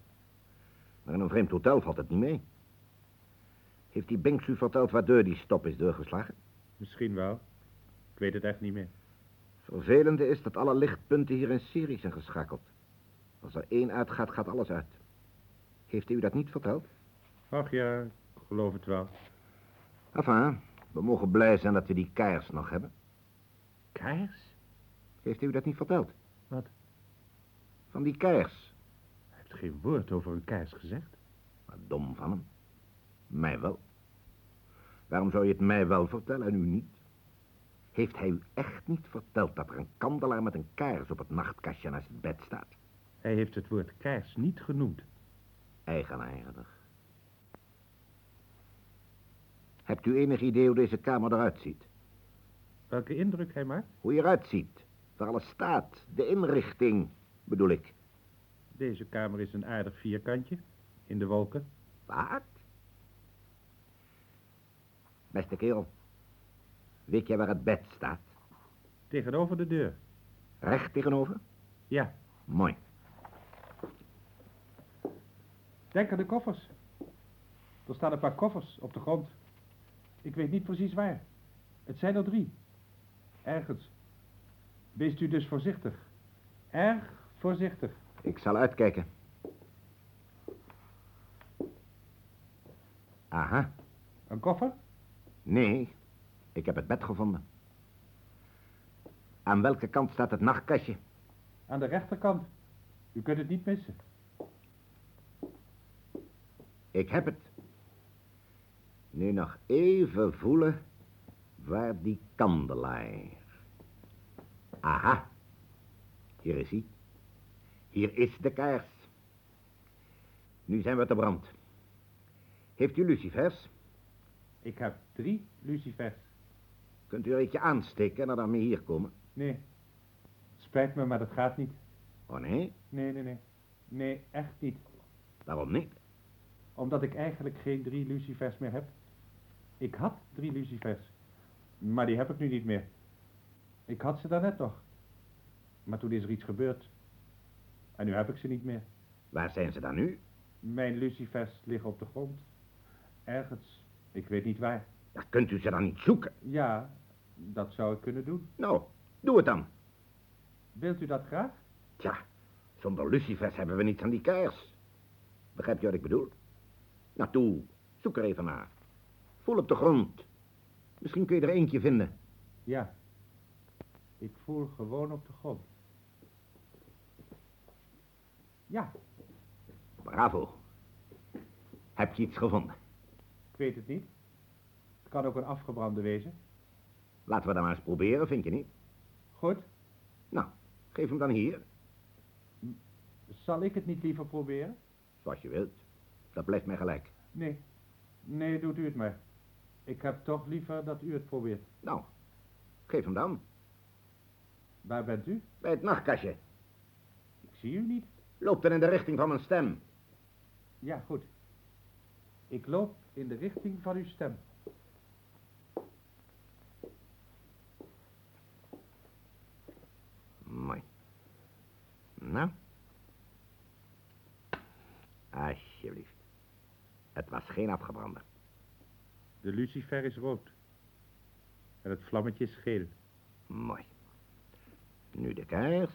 Maar in een vreemd hotel valt het niet mee. Heeft die Binks u verteld waardoor die stop is doorgeslagen? Misschien wel. Ik weet het echt niet meer. Vervelende is dat alle lichtpunten hier in serie zijn geschakeld. Als er één uitgaat, gaat alles uit. Heeft hij u dat niet verteld? Ach ja, ik geloof het wel. Enfin, we mogen blij zijn dat we die kaars nog hebben. Kaars? Heeft u dat niet verteld? Wat? Van die kaars. Hij heeft geen woord over een kaars gezegd. Wat dom van hem. Mij wel. Waarom zou je het mij wel vertellen en u niet? Heeft hij u echt niet verteld dat er een kandelaar met een kaars op het nachtkastje naast het bed staat? Hij heeft het woord kaars niet genoemd. Eigenaardig. Hebt u enig idee hoe deze kamer eruit ziet? Welke indruk hij maakt? Hoe je eruit ziet? Waar alles staat? De inrichting, bedoel ik. Deze kamer is een aardig vierkantje. In de wolken. Wat? Beste kerel. Weet jij waar het bed staat? Tegenover de deur. Recht tegenover? Ja, Mooi. denk aan de koffers. Er staan een paar koffers op de grond. Ik weet niet precies waar. Het zijn er drie. Ergens. Wees u dus voorzichtig. Erg voorzichtig. Ik zal uitkijken. Aha. Een koffer? Nee, ik heb het bed gevonden. Aan welke kant staat het nachtkastje? Aan de rechterkant. U kunt het niet missen. Ik heb het. Nu nog even voelen waar die kandelaar. Aha. Hier is hij. Hier is de kaars. Nu zijn we te brand. Heeft u lucifers? Ik heb drie lucifers. Kunt u er eentje aansteken en dan mee hier komen? Nee. Spijt me, maar dat gaat niet. Oh nee? Nee, nee, nee. Nee, echt niet. Waarom niet? Omdat ik eigenlijk geen drie lucifers meer heb. Ik had drie lucifers. Maar die heb ik nu niet meer. Ik had ze daarnet nog. Maar toen is er iets gebeurd. En nu heb ik ze niet meer. Waar zijn ze dan nu? Mijn lucifers liggen op de grond. Ergens. Ik weet niet waar. Ja, kunt u ze dan niet zoeken? Ja, dat zou ik kunnen doen. Nou, doe het dan. Wilt u dat graag? Tja, zonder lucifers hebben we niets aan die kaars. Begrijpt u wat ik bedoel? Nou toe, zoek er even naar. Voel op de grond. Misschien kun je er eentje vinden. Ja. Ik voel gewoon op de grond. Ja, Bravo. Heb je iets gevonden? ik weet het niet. Het kan ook een afgebrande wezen. Laten we dan maar eens proberen, vind je niet? Goed. Nou, geef hem dan hier, Zal ik het niet liever proberen? zoals je wilt. Dat blijft mij gelijk. Nee. Nee, doet u het maar. Ik heb toch liever dat u het probeert. Nou, geef hem dan. Waar bent u? Bij het nachtkastje. Ik zie u niet. Loopt dan in de richting van mijn stem. Ja, goed. Ik loop in de richting van uw stem. Mooi. Nou. Alsjeblieft. Het was geen afgebrande. De lucifer is rood. En het vlammetje is geel. Mooi. Nu de kaars.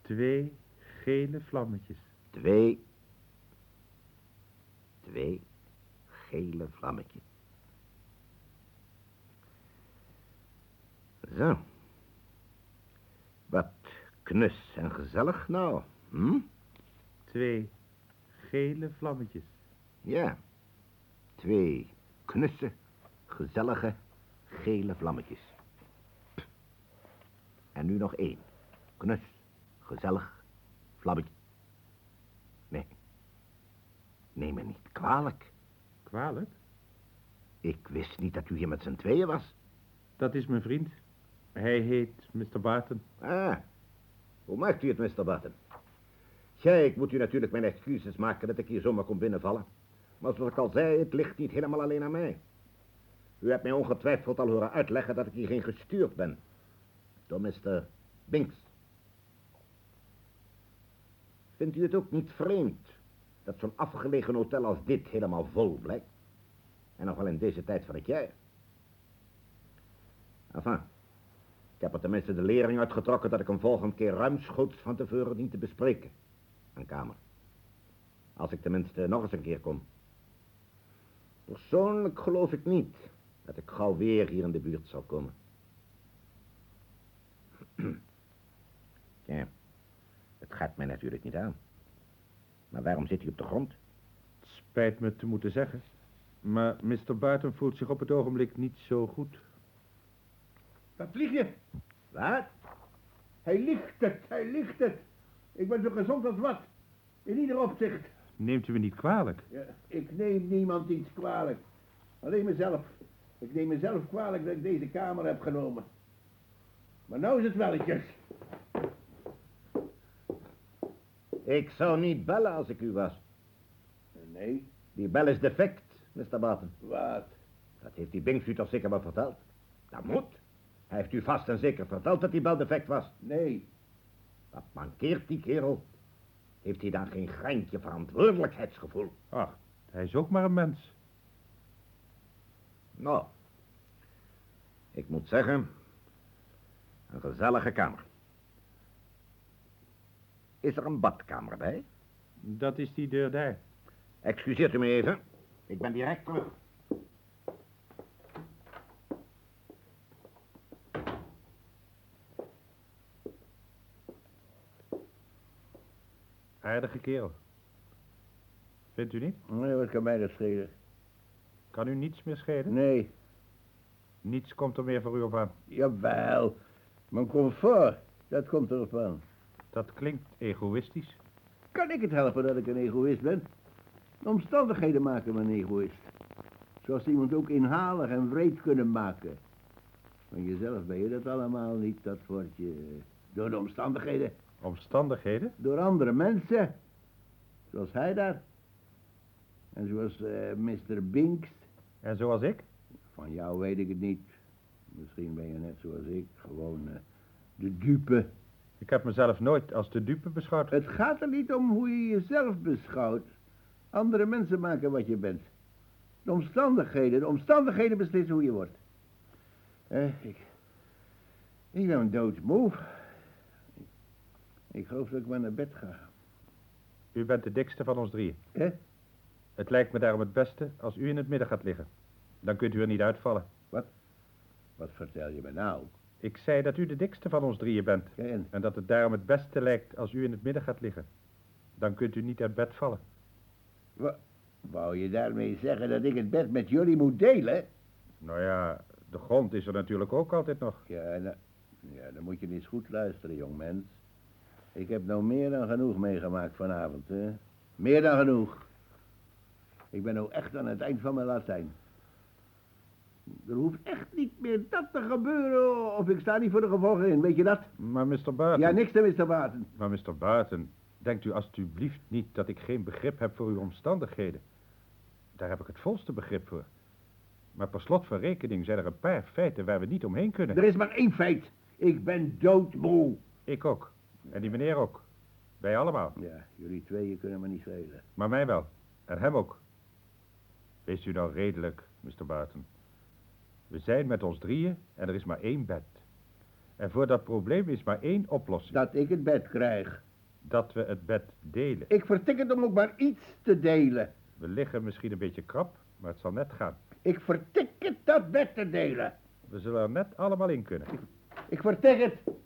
Twee gele vlammetjes. Twee. Twee gele vlammetjes. Zo. Wat knus en gezellig nou. Hm? Twee gele vlammetjes. Ja. Twee knusse, gezellige, gele vlammetjes. En nu nog één. Knus, gezellig, vlammetje. Nee. Neem me niet kwalijk. Kwalijk? Ik wist niet dat u hier met z'n tweeën was. Dat is mijn vriend. Hij heet Mr. Barton. Ah, hoe maakt u het, Mr. Barton? Ja, ik moet u natuurlijk mijn excuses maken dat ik hier zomaar kom binnenvallen. Maar zoals ik al zei, het ligt niet helemaal alleen aan mij. U hebt mij ongetwijfeld al horen uitleggen dat ik hierheen gestuurd ben. Door Mr. Binks. Vindt u het ook niet vreemd dat zo'n afgelegen hotel als dit helemaal vol blijkt? En nog wel in deze tijd van het jaar. Enfin, ik heb er tenminste de lering uitgetrokken dat ik een volgende keer ruimschoots van tevoren dien te bespreken. Een kamer. Als ik tenminste nog eens een keer kom. Persoonlijk geloof ik niet dat ik gauw weer hier in de buurt zal komen. [CLEARS THROAT] ja, het gaat mij natuurlijk niet aan. Maar waarom zit hij op de grond? Het spijt me te moeten zeggen. Maar Mr. Barton voelt zich op het ogenblik niet zo goed. Wat lieg je? Wat? Hij liegt het, hij liegt het. Ik ben zo gezond als wat. In ieder opzicht. Neemt u me niet kwalijk? Ja, ik neem niemand iets kwalijk. Alleen mezelf. Ik neem mezelf kwalijk dat ik deze kamer heb genomen. Maar nou is het welletjes. Ik zou niet bellen als ik u was. Nee, Die bel is defect, Mr. Barton. wat? Dat heeft die Binks u toch zeker wel verteld? Dat moet. Hij heeft u vast en zeker verteld dat die bel defect was. Nee, Wat mankeert die kerel? Heeft hij dan geen greintje verantwoordelijkheidsgevoel? Ach, hij is ook maar een mens. Nou, ik moet zeggen, een gezellige kamer. Is er een badkamer bij? Dat is die deur daar. Excuseert u me even. Ik ben direct terug. Aardige kerel. Vindt u niet? nee, wat kan mij dat schelen? Kan u niets meer schelen? Nee, Niets komt er meer voor u op aan. jawel. Mijn comfort, dat komt erop aan. Dat klinkt egoïstisch. kan ik het helpen dat ik een egoïst ben? De omstandigheden maken me een egoïst. Zoals iemand ook inhalig en wreed kunnen maken. Van jezelf ben je dat allemaal niet, dat wordt je... Door de omstandigheden. Omstandigheden? Door andere mensen. Zoals hij daar. En zoals eh Mr. Binks. En zoals ik? Van jou weet ik het niet. Misschien ben je net zoals ik. Gewoon eh, de dupe. Ik heb mezelf nooit als de dupe beschouwd. Het gaat er niet om hoe je jezelf beschouwt. Andere mensen maken wat je bent. De omstandigheden, de omstandigheden beslissen hoe je wordt. Eh, ik, ik ben doodmoe. Ik, geloof dat ik maar naar bed ga. U bent de dikste van ons drieën. Hè? Het lijkt me daarom het beste als u in het midden gaat liggen. Dan kunt u er niet uitvallen. Wat vertel je me nou? Ik zei dat u de dikste van ons drieën bent. En? En dat het daarom het beste lijkt als u in het midden gaat liggen. Dan kunt u niet uit bed vallen. Wou je daarmee zeggen dat ik het bed met jullie moet delen? Nou ja, de grond is er natuurlijk ook altijd nog. Ja, nou, ja, dan moet je eens goed luisteren, jongmens. Ik heb nou meer dan genoeg meegemaakt vanavond, hè? Meer dan genoeg. Ik ben nou echt aan het eind van mijn Latijn. Er hoeft echt niet meer dat te gebeuren, of ik sta niet voor de gevolgen in, weet je dat? Maar Mr. Barton... Ja, niks te Mr. Baten. Maar Mr. Barton, denkt u alstublieft niet dat ik geen begrip heb voor uw omstandigheden. Daar heb ik het volste begrip voor. Maar per slot van rekening zijn er een paar feiten waar we niet omheen kunnen. Er is maar één feit. Ik ben doodmoe. Ik ook. En die meneer ook. Wij allemaal. Ja, jullie tweeën kunnen me niet schelen. Maar mij wel. En hem ook. Wees u nou redelijk, Mr. Barton. We zijn met ons drieën en er is maar één bed. En voor dat probleem is maar één oplossing. Dat ik het bed krijg. Dat we het bed delen. Ik vertik het om ook maar iets te delen. We liggen misschien een beetje krap, maar het zal net gaan. Ik vertik het dat bed te delen. We zullen er net allemaal in kunnen. Ik vertik het.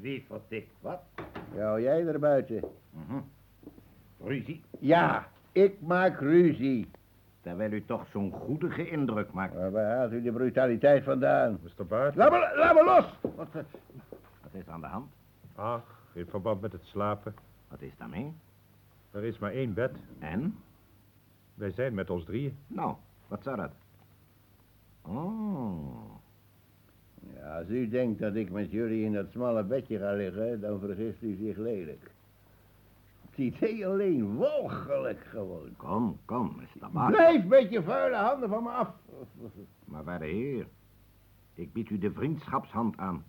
Wie vertikt wat? Ja, jij er buiten. Mhm. Ruzie. Ja, ik maak ruzie. Terwijl u toch zo'n goedige indruk maakt. Maar waar haalt u de brutaliteit vandaan? Mr. Barton? Laat me, laat me los! Wat, eh, wat is er aan de hand? Ach, in verband met het slapen. Wat is daarmee? Er is maar één bed. En? Wij zijn met ons drieën. Nou, wat zou dat? Oh, Ja, als u denkt dat ik met jullie in dat smalle bedje ga liggen, dan vergist u zich lelijk. Het idee alleen walgelijk gewoon. kom, kom, Mr. Barton. Blijf met je vuile handen van me af. Maar waarde heer, ik bied u de vriendschapshand aan.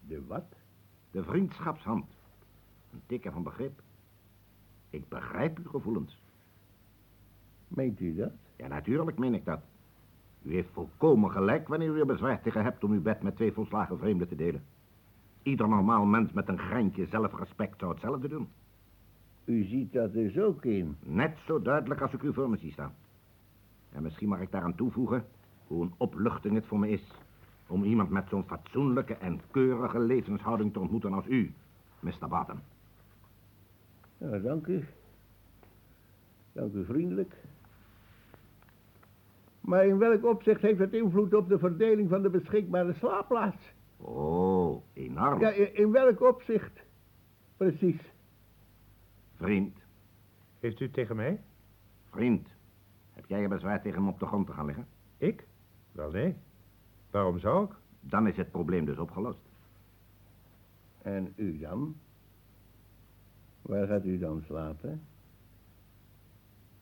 De wat? De vriendschapshand. Een teken van begrip. Ik begrijp uw gevoelens. Meent u dat? Ja, natuurlijk meen ik dat. U heeft volkomen gelijk wanneer u er bezwaar tegen hebt om uw bed met twee volslagen vreemden te delen. Ieder normaal mens met een greintje zelfrespect zou hetzelfde doen. U ziet dat dus ook in. Net zo duidelijk als ik u voor me zie staan. En misschien mag ik daaraan toevoegen hoe een opluchting het voor me is om iemand met zo'n fatsoenlijke en keurige levenshouding te ontmoeten als u, Mr. Barton. Ja, dank u. Dank u vriendelijk. Maar in welk opzicht heeft het invloed op de verdeling van de beschikbare slaapplaats? Oh, enorm. Ja, in, in welk opzicht? Precies. Vriend, Heeft u het tegen mij? vriend, heb jij er bezwaar tegen om op de grond te gaan liggen? Ik? Wel nee. Waarom zou ik? Dan is het probleem dus opgelost. En u dan? Waar gaat u dan slapen?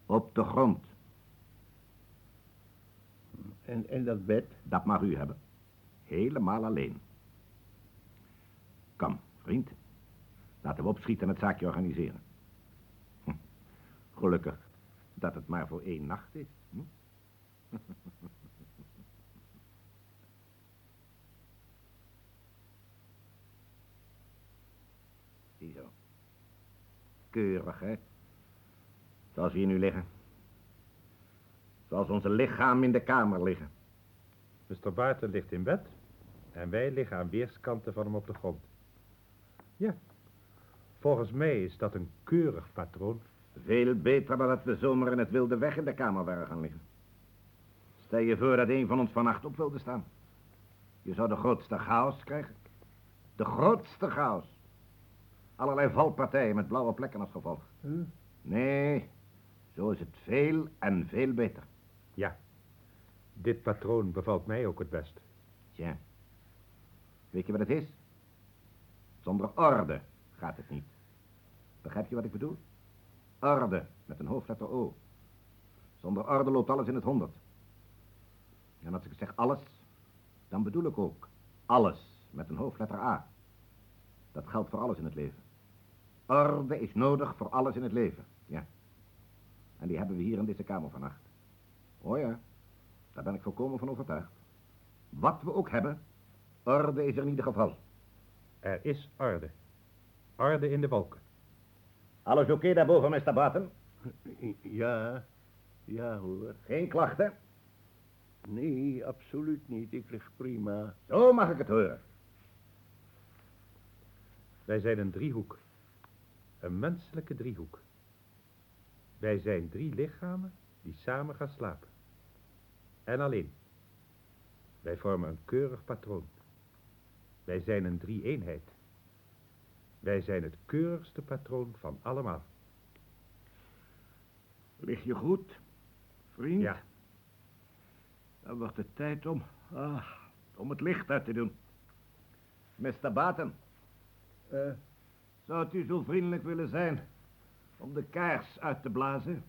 Op de grond, En, dat bed? dat mag u hebben. Helemaal alleen. Kom, vriend. Laten we opschieten en het zaakje organiseren. Hm. Gelukkig dat het maar voor één nacht is. Hm? [LAUGHS] Ziezo. Keurig, hè? Zoals we hier nu liggen. Zoals onze lichaam in de kamer liggen. Mr. Barton ligt in bed en wij liggen aan weerskanten van hem op de grond. Ja, volgens mij is dat een keurig patroon. Veel beter dan dat we zomaar in het wilde weg in de kamer waren gaan liggen. Stel je voor dat een van ons vannacht op wilde staan. Je zou de grootste chaos krijgen. De grootste chaos. Allerlei valpartijen met blauwe plekken als gevolg. Nee, zo is het veel en veel beter. Ja. Dit patroon bevalt mij ook het best. Tja. Weet je wat het is? Zonder orde gaat het niet. Begrijp je wat ik bedoel? Orde, met een hoofdletter O. Zonder orde loopt alles in het honderd. En als ik zeg alles, dan bedoel ik ook alles, met een hoofdletter A. Dat geldt voor alles in het leven. Orde is nodig voor alles in het leven, ja. En die hebben we hier in deze kamer vannacht. Oh ja, daar ben ik volkomen van overtuigd. Wat we ook hebben, orde is er in ieder geval. Er is orde. Orde in de wolken. Alles oké daarboven, Mr. Barton? Ja, ja hoor. Geen klachten? Nee, absoluut niet. Ik lig prima. Zo mag ik het horen. Wij zijn een driehoek. Een menselijke driehoek. Wij zijn drie lichamen die samen gaan slapen. En alleen. Wij vormen een keurig patroon. Wij zijn een drie-eenheid. Wij zijn het keurigste patroon van allemaal. Lig je goed, vriend? Ja. Dan wordt het tijd om, ah, om het licht uit te doen. Mr. Baten, Eh, zou u zo vriendelijk willen zijn om de kaars uit te blazen?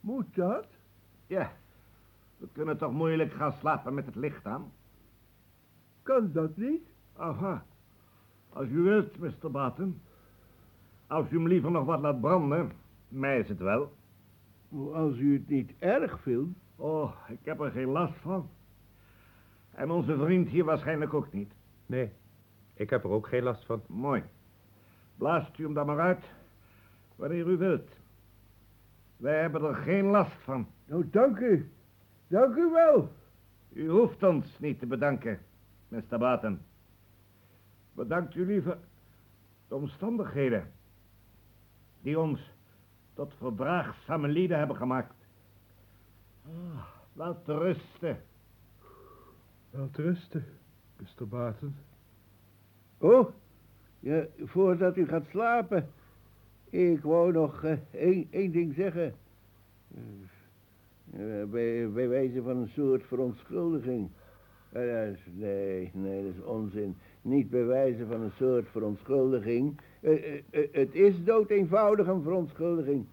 moet dat? Ja, we kunnen toch moeilijk gaan slapen met het licht aan? Kan dat niet? Aha, als u wilt, Mr. Baten. Als u hem liever nog wat laat branden, mij is het wel. Als u het niet erg vindt. Oh, ik heb er geen last van. En onze vriend hier waarschijnlijk ook niet. Nee, ik heb er ook geen last van. Mooi. Blaast u hem dan maar uit, wanneer u wilt. Wij hebben er geen last van. Nou, dank u. Dank u wel. U hoeft ons niet te bedanken, Mr. Baten. Bedankt u liever de omstandigheden die ons tot verdraagzame lieden hebben gemaakt. Ah, laat rusten. Wel rusten, Mr. Barton. Oh, ja, voordat u gaat slapen. Ik wou nog eh, één, één ding zeggen. Eh, bij, wijze van een soort verontschuldiging. Eh, nee, nee, dat is onzin. Niet bij wijze van een soort verontschuldiging. Eh, het is dood eenvoudig een verontschuldiging.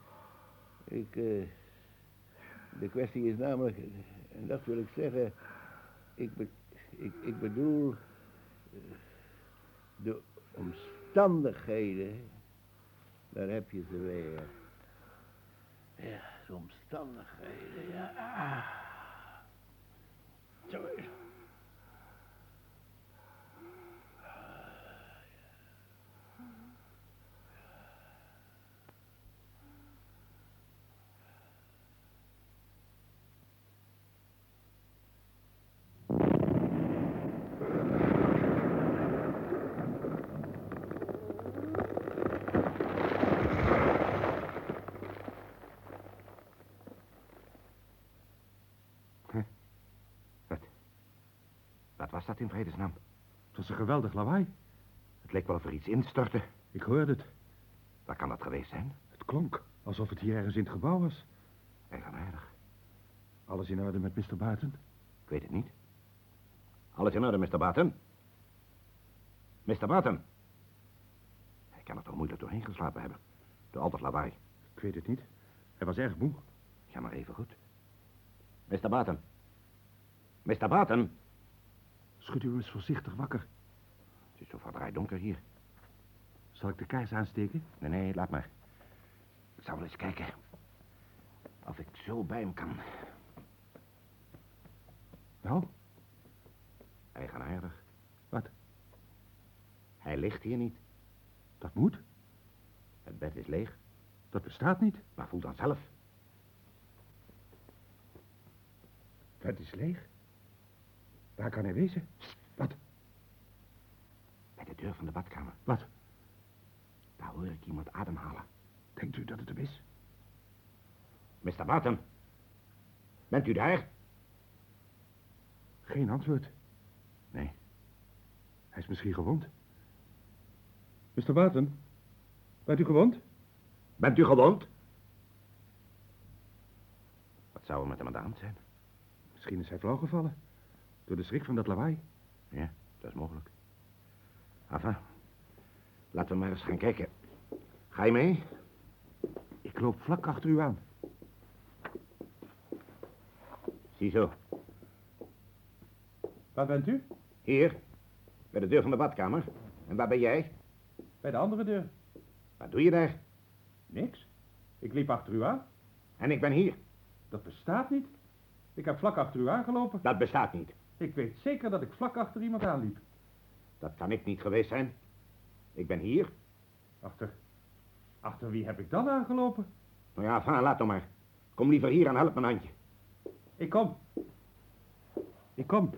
Ik, de kwestie is namelijk, en dat wil ik zeggen, ik, ik, ik bedoel de omstandigheden, daar heb je ze weer. Ja, de omstandigheden, ja. Zo. Wat was dat in vredesnaam? Het was een geweldig lawaai. Het leek wel of er iets instortte. Ik hoorde het. Waar kan dat geweest zijn? Het klonk alsof het hier ergens in het gebouw was. Eigenaardig. Alles in orde met Mr. Barton? Ik weet het niet. Alles in orde, Mr. Barton? Mr. Barton? Hij kan er toch moeilijk doorheen geslapen hebben. Door al dat lawaai. Ik weet het niet. Hij was erg moe. Ja, maar even goed. Mr. Barton. Mr. Barton. Schud u eens voorzichtig wakker. Het is zo verdraaid donker hier. Zal ik de kaars aansteken? Nee, nee, laat maar. Ik zal wel eens kijken. Of ik zo bij hem kan. Nou, Eigenaardig. Wat? Hij ligt hier niet. dat moet. Het bed is leeg. Dat bestaat niet. Maar voel dan zelf. Het is leeg. Waar kan hij wezen? Wat? Bij de deur van de badkamer. Wat? Daar hoor ik iemand ademhalen. Denkt u dat het hem is? Mr. Barton. Bent u daar? Geen antwoord. Nee. Hij is misschien gewond. Mr. Barton, Bent u gewond? Bent u gewond? Wat zou er met hem aan de hand zijn? Misschien is hij flauw gevallen. Door de schrik van dat lawaai. Ja, dat is mogelijk. Enfin, laten we maar eens gaan kijken. Ga je mee? Ik loop vlak achter u aan. Ziezo. Waar bent u? Hier, bij de deur van de badkamer. En waar ben jij? Bij de andere deur. Wat doe je daar? Niks. Ik liep achter u aan. En ik ben hier. Dat bestaat niet. Ik heb vlak achter u aangelopen. Dat bestaat niet. Ik weet zeker dat ik vlak achter iemand aanliep. Dat kan ik niet geweest zijn. Ik ben hier. Achter... Achter wie heb ik dan aangelopen? Nou ja, enfin, laat dan maar. Kom liever hier en help mijn handje. Ik kom. Ik kom.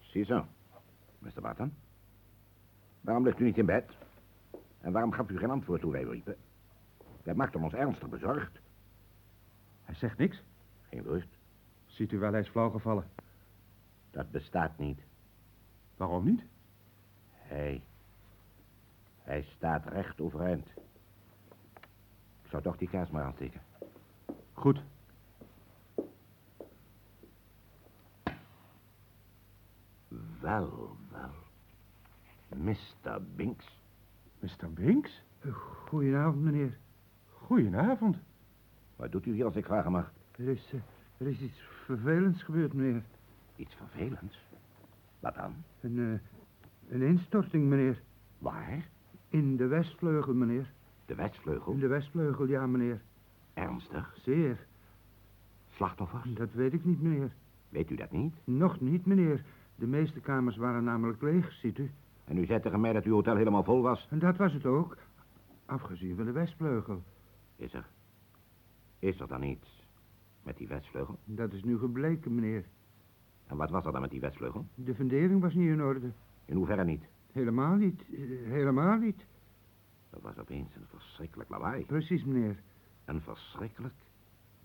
Ziezo. Mr. Barton. Waarom ligt u niet in bed? En waarom gaf u geen antwoord toen wij riepen? Dat maakte ons ernstig bezorgd. Hij zegt niks. Geen rust. Ziet u wel, hij is flauw gevallen. Dat bestaat niet. Waarom niet? Hij... Hij staat recht overeind. Ik zou toch die kaars maar aansteken. Goed. Wel, wel. Mr. Binks. Mr. Binks? Goedenavond, meneer. Goedenavond. Wat doet u hier als ik vragen mag? Er is, eh, er is iets vervelends gebeurd, meneer. Iets vervelends. Wat dan? Een, eh, een instorting, meneer. Waar? In de Westvleugel, meneer. De westvleugel? In de Westvleugel, ja, meneer. Ernstig? Zeer. Slachtoffers? Dat weet ik niet, meneer. Weet u dat niet? Nog niet, meneer. De meeste kamers waren namelijk leeg, ziet u. En u zei tegen mij dat uw hotel helemaal vol was? En dat was het ook. Afgezien van de Westvleugel. Is er... Is er dan iets met die westvleugel? Dat is nu gebleken, meneer. En wat was er dan met die westvleugel? De fundering was niet in orde. In hoeverre niet? Helemaal niet. eh, Helemaal niet. Er was opeens een verschrikkelijk lawaai. Precies, meneer. Een verschrikkelijk,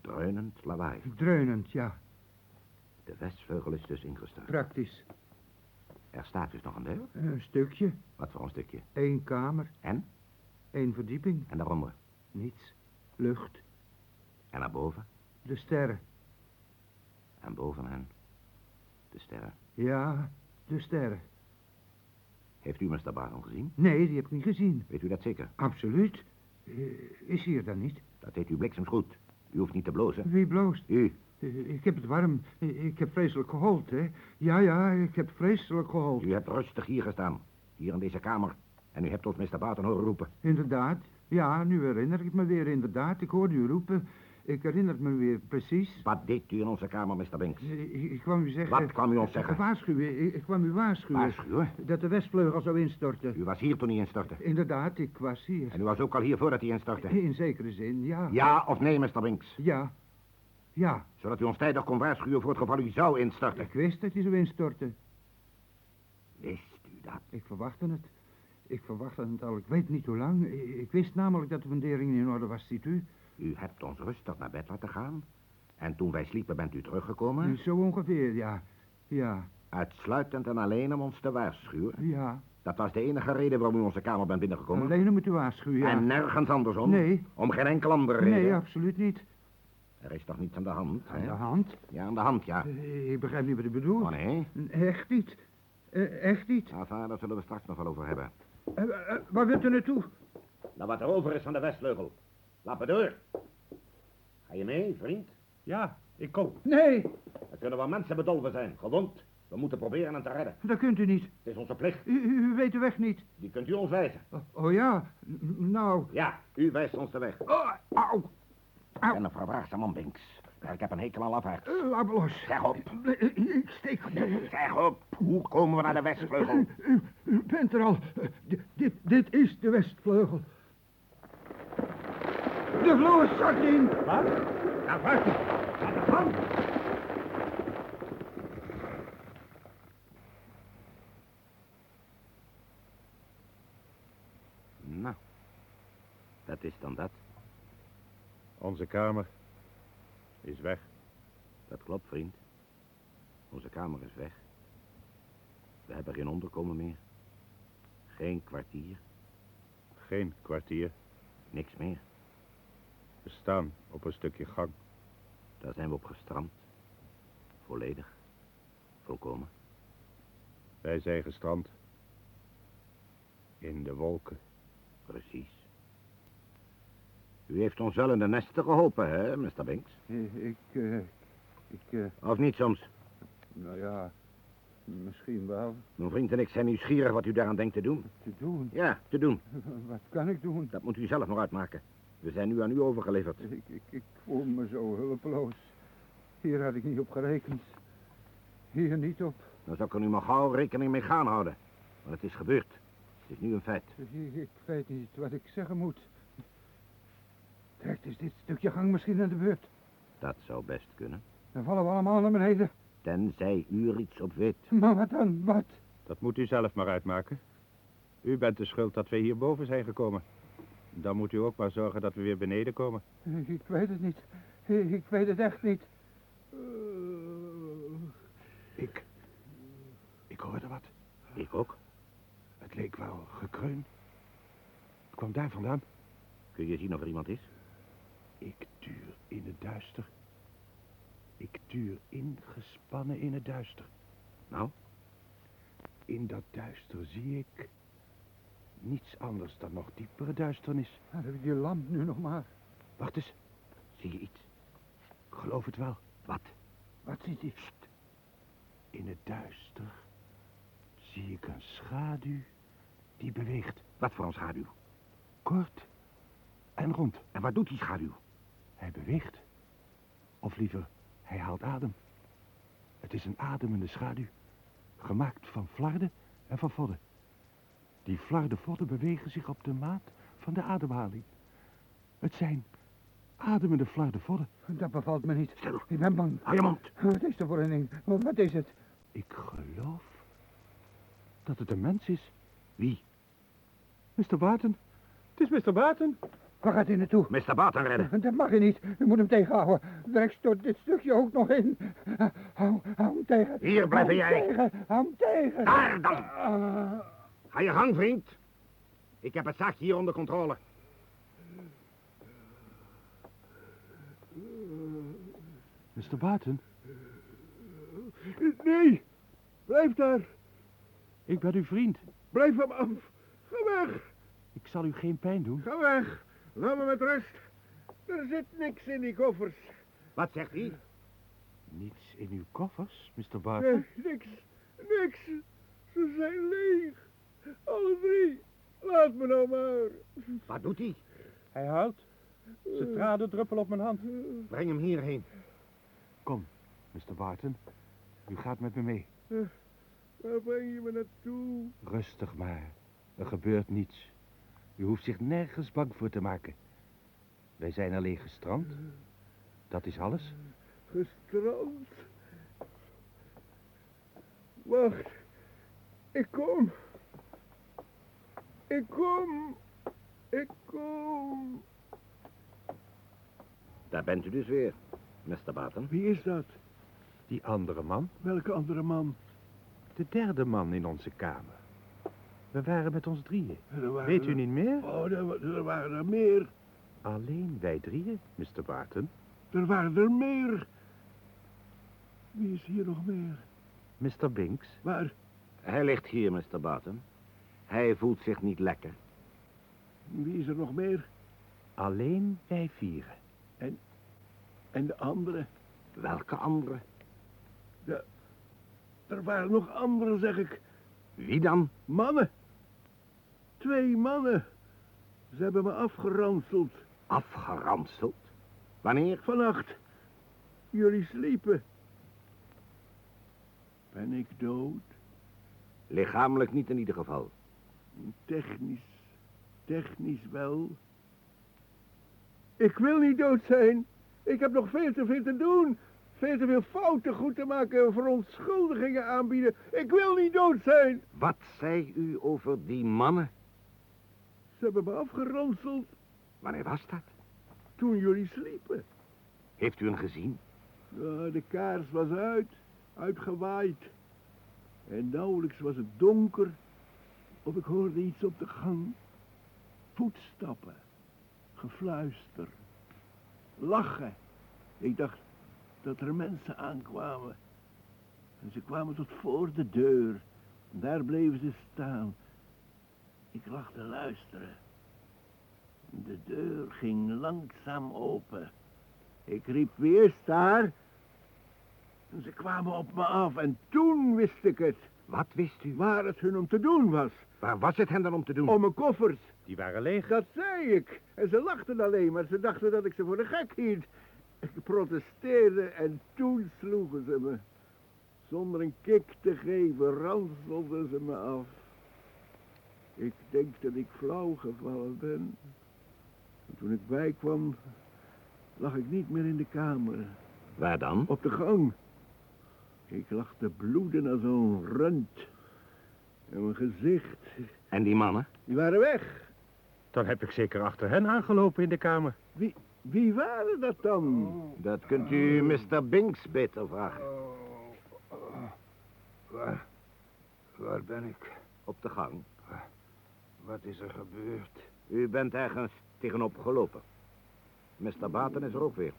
dreunend lawaai. Dreunend, ja. De westvleugel is dus ingestort. Praktisch. Er staat dus nog een deur? Een stukje. Wat voor een stukje? Eén kamer. En? één verdieping. En daaronder? Niets. Lucht. En naar boven? De sterren. En boven hen? De sterren. Ja, de sterren. Heeft u Mr. Barton gezien? Nee, die heb ik niet gezien. Weet u dat zeker? Absoluut. Eh, is hij er dan niet? Dat deed u bliksems goed. U hoeft niet te blozen. Wie bloost? U. Eh, Ik heb het warm. Eh, Ik heb vreselijk gehold, hè. Ja, ja, ik heb vreselijk gehold. U hebt rustig hier gestaan. Hier in deze kamer. En u hebt ons Mr. Barton horen roepen. Inderdaad. Ja, nu herinner ik me weer, inderdaad. Ik hoorde u roepen. Ik herinner me weer precies. Wat deed u in onze kamer, Mr. Binks? Eh, Ik, kwam u zeggen... Wat kwam u ons zeggen? Waarschuwen. Ik, kwam u waarschuwen. Waarschuwen? Dat de Westvleugel zou instorten. U was hier toen hij instortte. Inderdaad, ik was hier. En u was ook al hier voordat hij instortte. In zekere zin, ja. Ja of nee, Mr. Binks? Ja. Ja. Zodat u ons tijdig kon waarschuwen voor het geval u zou instorten. Ik wist dat hij zou instorten. Wist u dat? Ik verwachtte het. Ik verwachtte het al, ik weet niet hoe lang. Ik ik wist namelijk dat de fundering in orde was, ziet u. U hebt ons rustig naar bed laten gaan. En toen wij sliepen bent u teruggekomen. Zo ongeveer, ja. Ja, Uitsluitend en alleen om ons te waarschuwen. ja. Dat was de enige reden waarom u onze kamer bent binnengekomen. Alleen om u te waarschuwen, ja. En nergens andersom? Nee. Om geen enkele andere reden? Nee, absoluut niet. Er is toch niets aan de hand, Aan hè? de hand? Ja, aan de hand, ja. Eh, Ik begrijp niet wat u bedoelt. Oh, nee? Echt niet. Eh, echt niet. Enfin, daar zullen we straks nog wel over hebben. Eh, waar wilt u naartoe? Nou, wat er over is van de westvleugel. Laat me door. Ga je mee, vriend? Ja, ik kom. Nee, Er kunnen wel mensen bedolven zijn, gewond. We moeten proberen hen te redden. dat kunt u niet. Het is onze plicht. U, u u weet de weg niet. Die kunt u ons wijzen. Oh, oh ja, nou. Ja, u wijst ons de weg. Oh, au. Ik ben een verwaarste man, Binks. Ik heb een hekel aan lafaards. Eh, Laat me los. Zeg op. Ik ik steek. Zeg op. Hoe komen we naar de westvleugel? U, u, u bent er al. Eh, di- Dit, dit is de Westvleugel. De vloer zakt in. Wat? Naar buiten. Naar de gang. Nou, dat is dan dat. Onze kamer is weg. Dat klopt, vriend. Onze kamer is weg. We hebben geen onderkomen meer. Geen kwartier, Geen kwartier. niks meer. We staan op een stukje gang. Daar zijn we op gestrand. Volledig. Volkomen. Wij zijn gestrand. In de wolken. Precies. U heeft ons wel in de nesten geholpen, hè, Mr. Binks? Ik, eh, ik, eh, Of niet soms? nou ja, misschien wel Mijn vriend en ik zijn nieuwsgierig wat u daaraan denkt te doen. te doen. Ja, te doen. [LAUGHS] Wat kan ik doen? Dat moet u zelf nog uitmaken. We zijn nu aan u overgeleverd. Ik, ik, ik voel me zo hulpeloos. Hier had ik niet op gerekend. Hier niet op. Dan zou ik er nu maar gauw rekening mee gaan houden. Want het is gebeurd. Het is nu een feit. Ik, ik weet niet wat ik zeggen moet. Trekt is dit stukje gang misschien aan de beurt? Dat zou best kunnen. Dan vallen we allemaal naar beneden. Tenzij u er iets op weet. Maar wat dan? Wat? Dat moet u zelf maar uitmaken. U bent de schuld dat we hierboven zijn gekomen. Dan moet u ook maar zorgen dat we weer beneden komen. Ik, weet het niet. Ik, ik weet het echt niet. Ik... Ik hoorde wat. Ik ook. Het leek wel gekreun. Het kwam daar vandaan. Kun je zien of er iemand is? Ik tuur in het duister. Ik tuur ingespannen in het duister. Nou? In dat duister zie ik... niets anders dan nog diepere duisternis. Dan heb ik die lamp nu nog maar. Wacht eens, Zie je iets? ik geloof het wel. Wat? Wat ziet hij? In het duister zie ik een schaduw die beweegt. Wat voor een schaduw? Kort en rond. En wat doet die schaduw? Hij beweegt. Of liever, hij haalt adem. Het is een ademende schaduw. Gemaakt van flarden en van vodden. Die flarden vodden bewegen zich op de maat van de ademhaling. Het zijn ademende flarden vodden. Dat bevalt me niet. Stil. Ik ben bang. Hou je mond. Wat is er voor een ding? Wat is het? Ik geloof dat het een mens is. Wie? Mr. Barton. Het is Mr. Barton. Waar gaat hij naartoe? Mr. Barton redden. Dat mag je niet. U moet hem tegenhouden. Direct stort dit stukje ook nog in. Hou, hou hem tegen. Hier hem jij. Tegen. Hou hem tegen. Daar dan. Ah. Ga je gang, vriend. Ik heb het zaakje hier onder controle. Mr. Barton, Nee, blijf daar. ik ben uw vriend. Blijf hem af. Ga weg, Ik zal u geen pijn doen. ga weg. Laat me met rust. Er zit niks in die koffers. Wat zegt hij? Niets in uw koffers, Mr. Barton. Nee, niks, niks. Ze zijn leeg. Alle drie. Laat me nou maar. Wat doet hij? Hij huilt. Zijn tranen druppelen op mijn hand. Breng hem hierheen. Kom, Mr. Barton. U gaat met me mee. Waar breng je me naartoe? Rustig maar. Er gebeurt niets. U hoeft zich nergens bang voor te maken. Wij zijn alleen gestrand. Dat is alles. Gestrand. Wacht. Ik kom. Ik kom. Ik kom. Daar bent u dus weer, Mr. Barton. Wie is dat? Die andere man, Welke andere man? de derde man in onze kamer. We waren met ons drieën. Waren Weet u niet meer? Oh, er, er waren er meer. Alleen wij drieën, Mr. Barton. Er waren er meer. Wie is hier nog meer? Mr. Binks. Waar? Hij ligt hier, Mr. Barton. Hij voelt zich niet lekker. Wie is er nog meer? Alleen wij vieren. En de andere? Welke andere? Er waren nog anderen, zeg ik. Wie dan? Mannen. Twee mannen. Ze hebben me afgeranseld. Afgeranseld. Wanneer? Vannacht. Jullie sliepen. Ben ik dood? Lichamelijk niet in ieder geval. Technisch. Technisch wel. Ik wil niet dood zijn. Ik heb nog veel te veel te doen. Veel te veel fouten goed te maken en verontschuldigingen aanbieden. Ik wil niet dood zijn. Wat zei u over die mannen? Ze hebben me afgeranseld Wanneer was dat? toen jullie sliepen. Heeft u hem gezien? Ja, de kaars was uit, uitgewaaid. En nauwelijks was het donker Of ik hoorde iets op de gang. Voetstappen. Gefluister. Lachen. Ik dacht dat er mensen aankwamen. En ze kwamen tot voor de deur. En daar bleven ze staan. Ik lag te luisteren. De deur ging langzaam open. Ik riep, wie is daar? En ze kwamen op me af en toen wist ik het. Wat wist u? Waar het hun om te doen was. Waar was het hen dan om te doen? Om mijn koffers. Die waren leeg. Dat zei ik. En ze lachten alleen, maar ze dachten dat ik ze voor de gek hield. Ik protesteerde en toen sloegen ze me. Zonder een kik te geven ranselden ze me af. Ik denk dat ik flauw gevallen ben. En toen ik bijkwam, lag ik niet meer in de kamer. Waar dan? Op de gang. Ik lag te bloeden als een rund. En mijn gezicht, En die mannen? die waren weg. Dan heb ik zeker achter hen aangelopen in de kamer. Wie, wie waren dat dan? Dat kunt u Mr. Binks beter vragen. Waar, waar ben ik? Op de gang. Wat is er gebeurd? U bent ergens tegenop gelopen. Mr. Baten is er ook weer.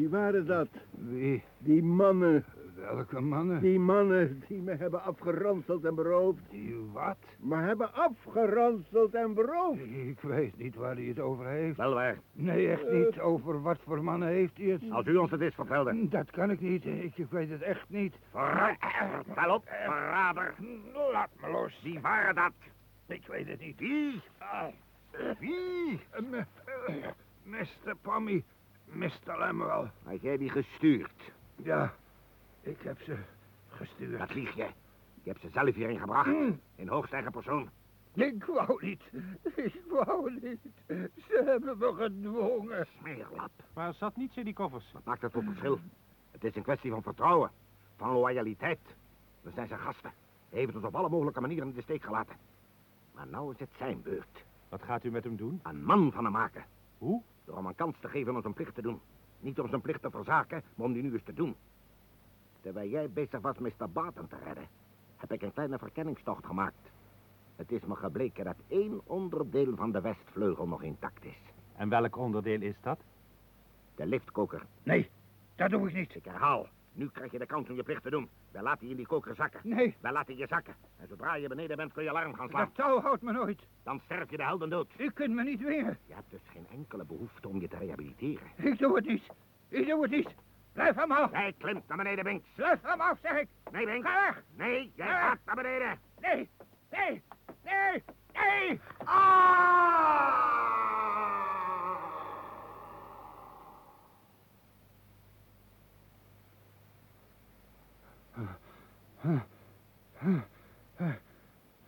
Wie waren dat? Wie? Die mannen. Welke mannen? Die mannen die me hebben afgeranseld en beroofd. Die wat? Me hebben afgeranseld en beroofd. Ik weet niet waar hij het over heeft. Wel waar. Nee, echt niet. Over wat voor mannen heeft hij het? Als u ons het eens vertelde. Dat kan ik niet. Ik, ik weet het echt niet. Vertel op, verrader. Laat me los. Wie waren dat? Ik weet het niet. Wie? Wie? Eh, me- eh, Mr. Pommy. Mr. Lemuel. Had jij die gestuurd? Ja, ik heb ze gestuurd. Dat lieg je. Je hebt ze zelf hierheen gebracht. In hoogst eigen persoon. Ik wou niet. Ik wou niet. Ze hebben me gedwongen. Smeerlap. Maar er zat niets in die koffers. Wat maakt het voor verschil? Het is een kwestie van vertrouwen. Van loyaliteit. We zijn zijn gasten. Hij heeft ons op alle mogelijke manieren in de steek gelaten. Maar nou is het zijn beurt. Wat gaat u met hem doen? Een man van hem maken. Hoe? Door hem een kans te geven om zijn plicht te doen. Niet om zijn plicht te verzaken, maar om die nu eens te doen. Terwijl jij bezig was Mr. Barton te redden, heb ik een kleine verkenningstocht gemaakt. Het is me gebleken dat één onderdeel van de westvleugel nog intact is. En welk onderdeel is dat? De liftkoker. Nee, dat doe ik niet. Ik herhaal, nu krijg je de kans om je plicht te doen. Wij laten je in die koker zakken. Nee, Wij laten je zakken. En zodra je beneden bent kun je alarm gaan slaan. dat touw houdt me nooit. Dan sterf je de heldendood. U kunt me niet dwingen. Je hebt dus geen enkele behoefte om je te rehabiliteren. Ik doe het niet. Ik doe het niet. Blijf hem af. Jij klimt naar beneden, Binks. Blijf hem af, zeg ik. Nee, Binks. Ga weg. Nee, jij Ga gaat naar beneden. Nee, nee, nee, nee.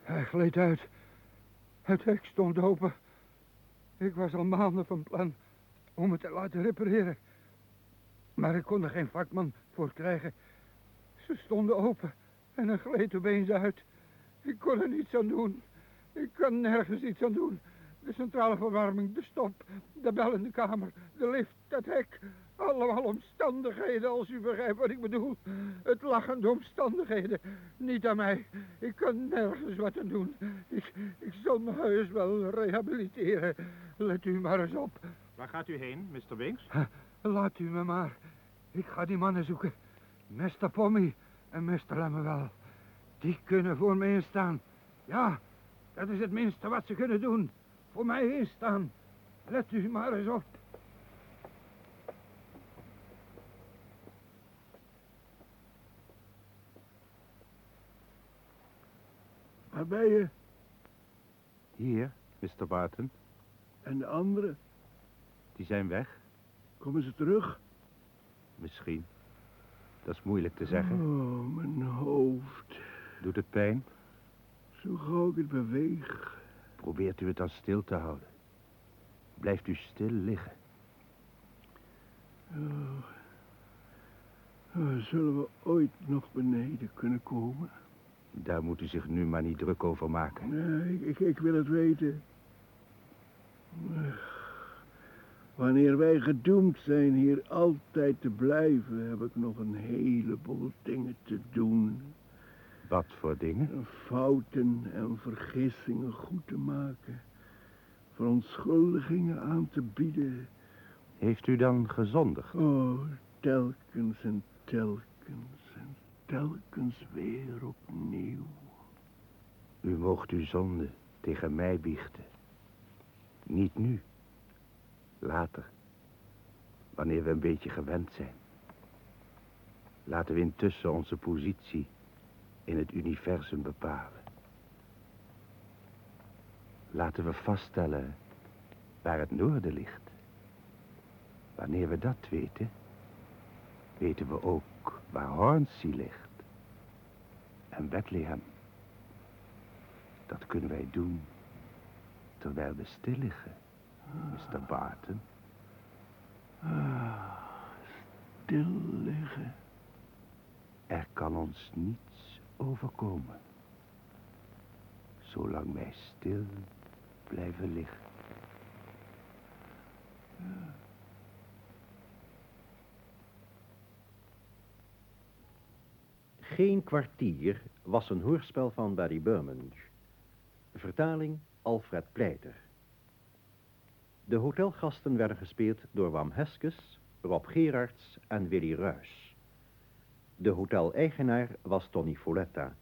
Hij gleed uit. Het hek stond open. Ik was al maanden van plan om het te laten repareren. Maar ik kon er geen vakman voor krijgen. Ze stonden open en hij gleed opeens uit. Ik kon er niets aan doen. Ik kan nergens iets aan doen. De centrale verwarming, de stop, de bel in de kamer, de lift, dat hek. Allemaal omstandigheden, als u begrijpt wat ik bedoel. Het lag aan de omstandigheden, niet aan mij. Ik kan nergens wat aan doen. Ik, ik zal mijn huis wel rehabiliteren. Let u maar eens op. Waar gaat u heen, Mr. Binks? Laat u me maar. Ik ga die mannen zoeken. Mr. Pommy en Mr. Lemuel. Die kunnen voor me instaan. Ja, dat is het minste wat ze kunnen doen. Voor mij instaan. Let u maar eens op. Waar ben je? Hier, Mr. Barton. En de anderen? Die zijn weg. Komen ze terug? Misschien. Dat is moeilijk te zeggen. Oh, mijn hoofd. Doet het pijn? Zo gauw ik het beweeg. Probeert u het dan stil te houden. Blijft u stil liggen. Oh. Oh, zullen we ooit nog beneden kunnen komen? Daar moet u zich nu maar niet druk over maken. Nee, ik, ik, ik wil het weten. Wanneer wij gedoemd zijn hier altijd te blijven, heb ik nog een heleboel dingen te doen. Wat voor dingen? Fouten en vergissingen goed te maken. Verontschuldigingen aan te bieden. Heeft u dan gezondigd? Oh, telkens en telkens en telkens weer opnieuw. U moogt uw zonde tegen mij biechten. Niet nu. Later. Wanneer we een beetje gewend zijn. Laten we intussen onze positie in het universum bepalen. Laten we vaststellen waar het noorden ligt. Wanneer we dat weten, weten we ook waar Hornsey ligt. En Bethlehem. Dat kunnen wij doen terwijl we stil liggen, Mr. Barton. Ah, stil liggen. Er kan ons niets overkomen. Zolang wij stil blijven liggen. Geen kwartier was een hoorspel van Barry Burmenge. Vertaling Alfred Pleiter. De hotelgasten werden gespeeld door Wam Heskes, Rob Gerards en Willy Ruys. De hoteleigenaar was Tony Folletta.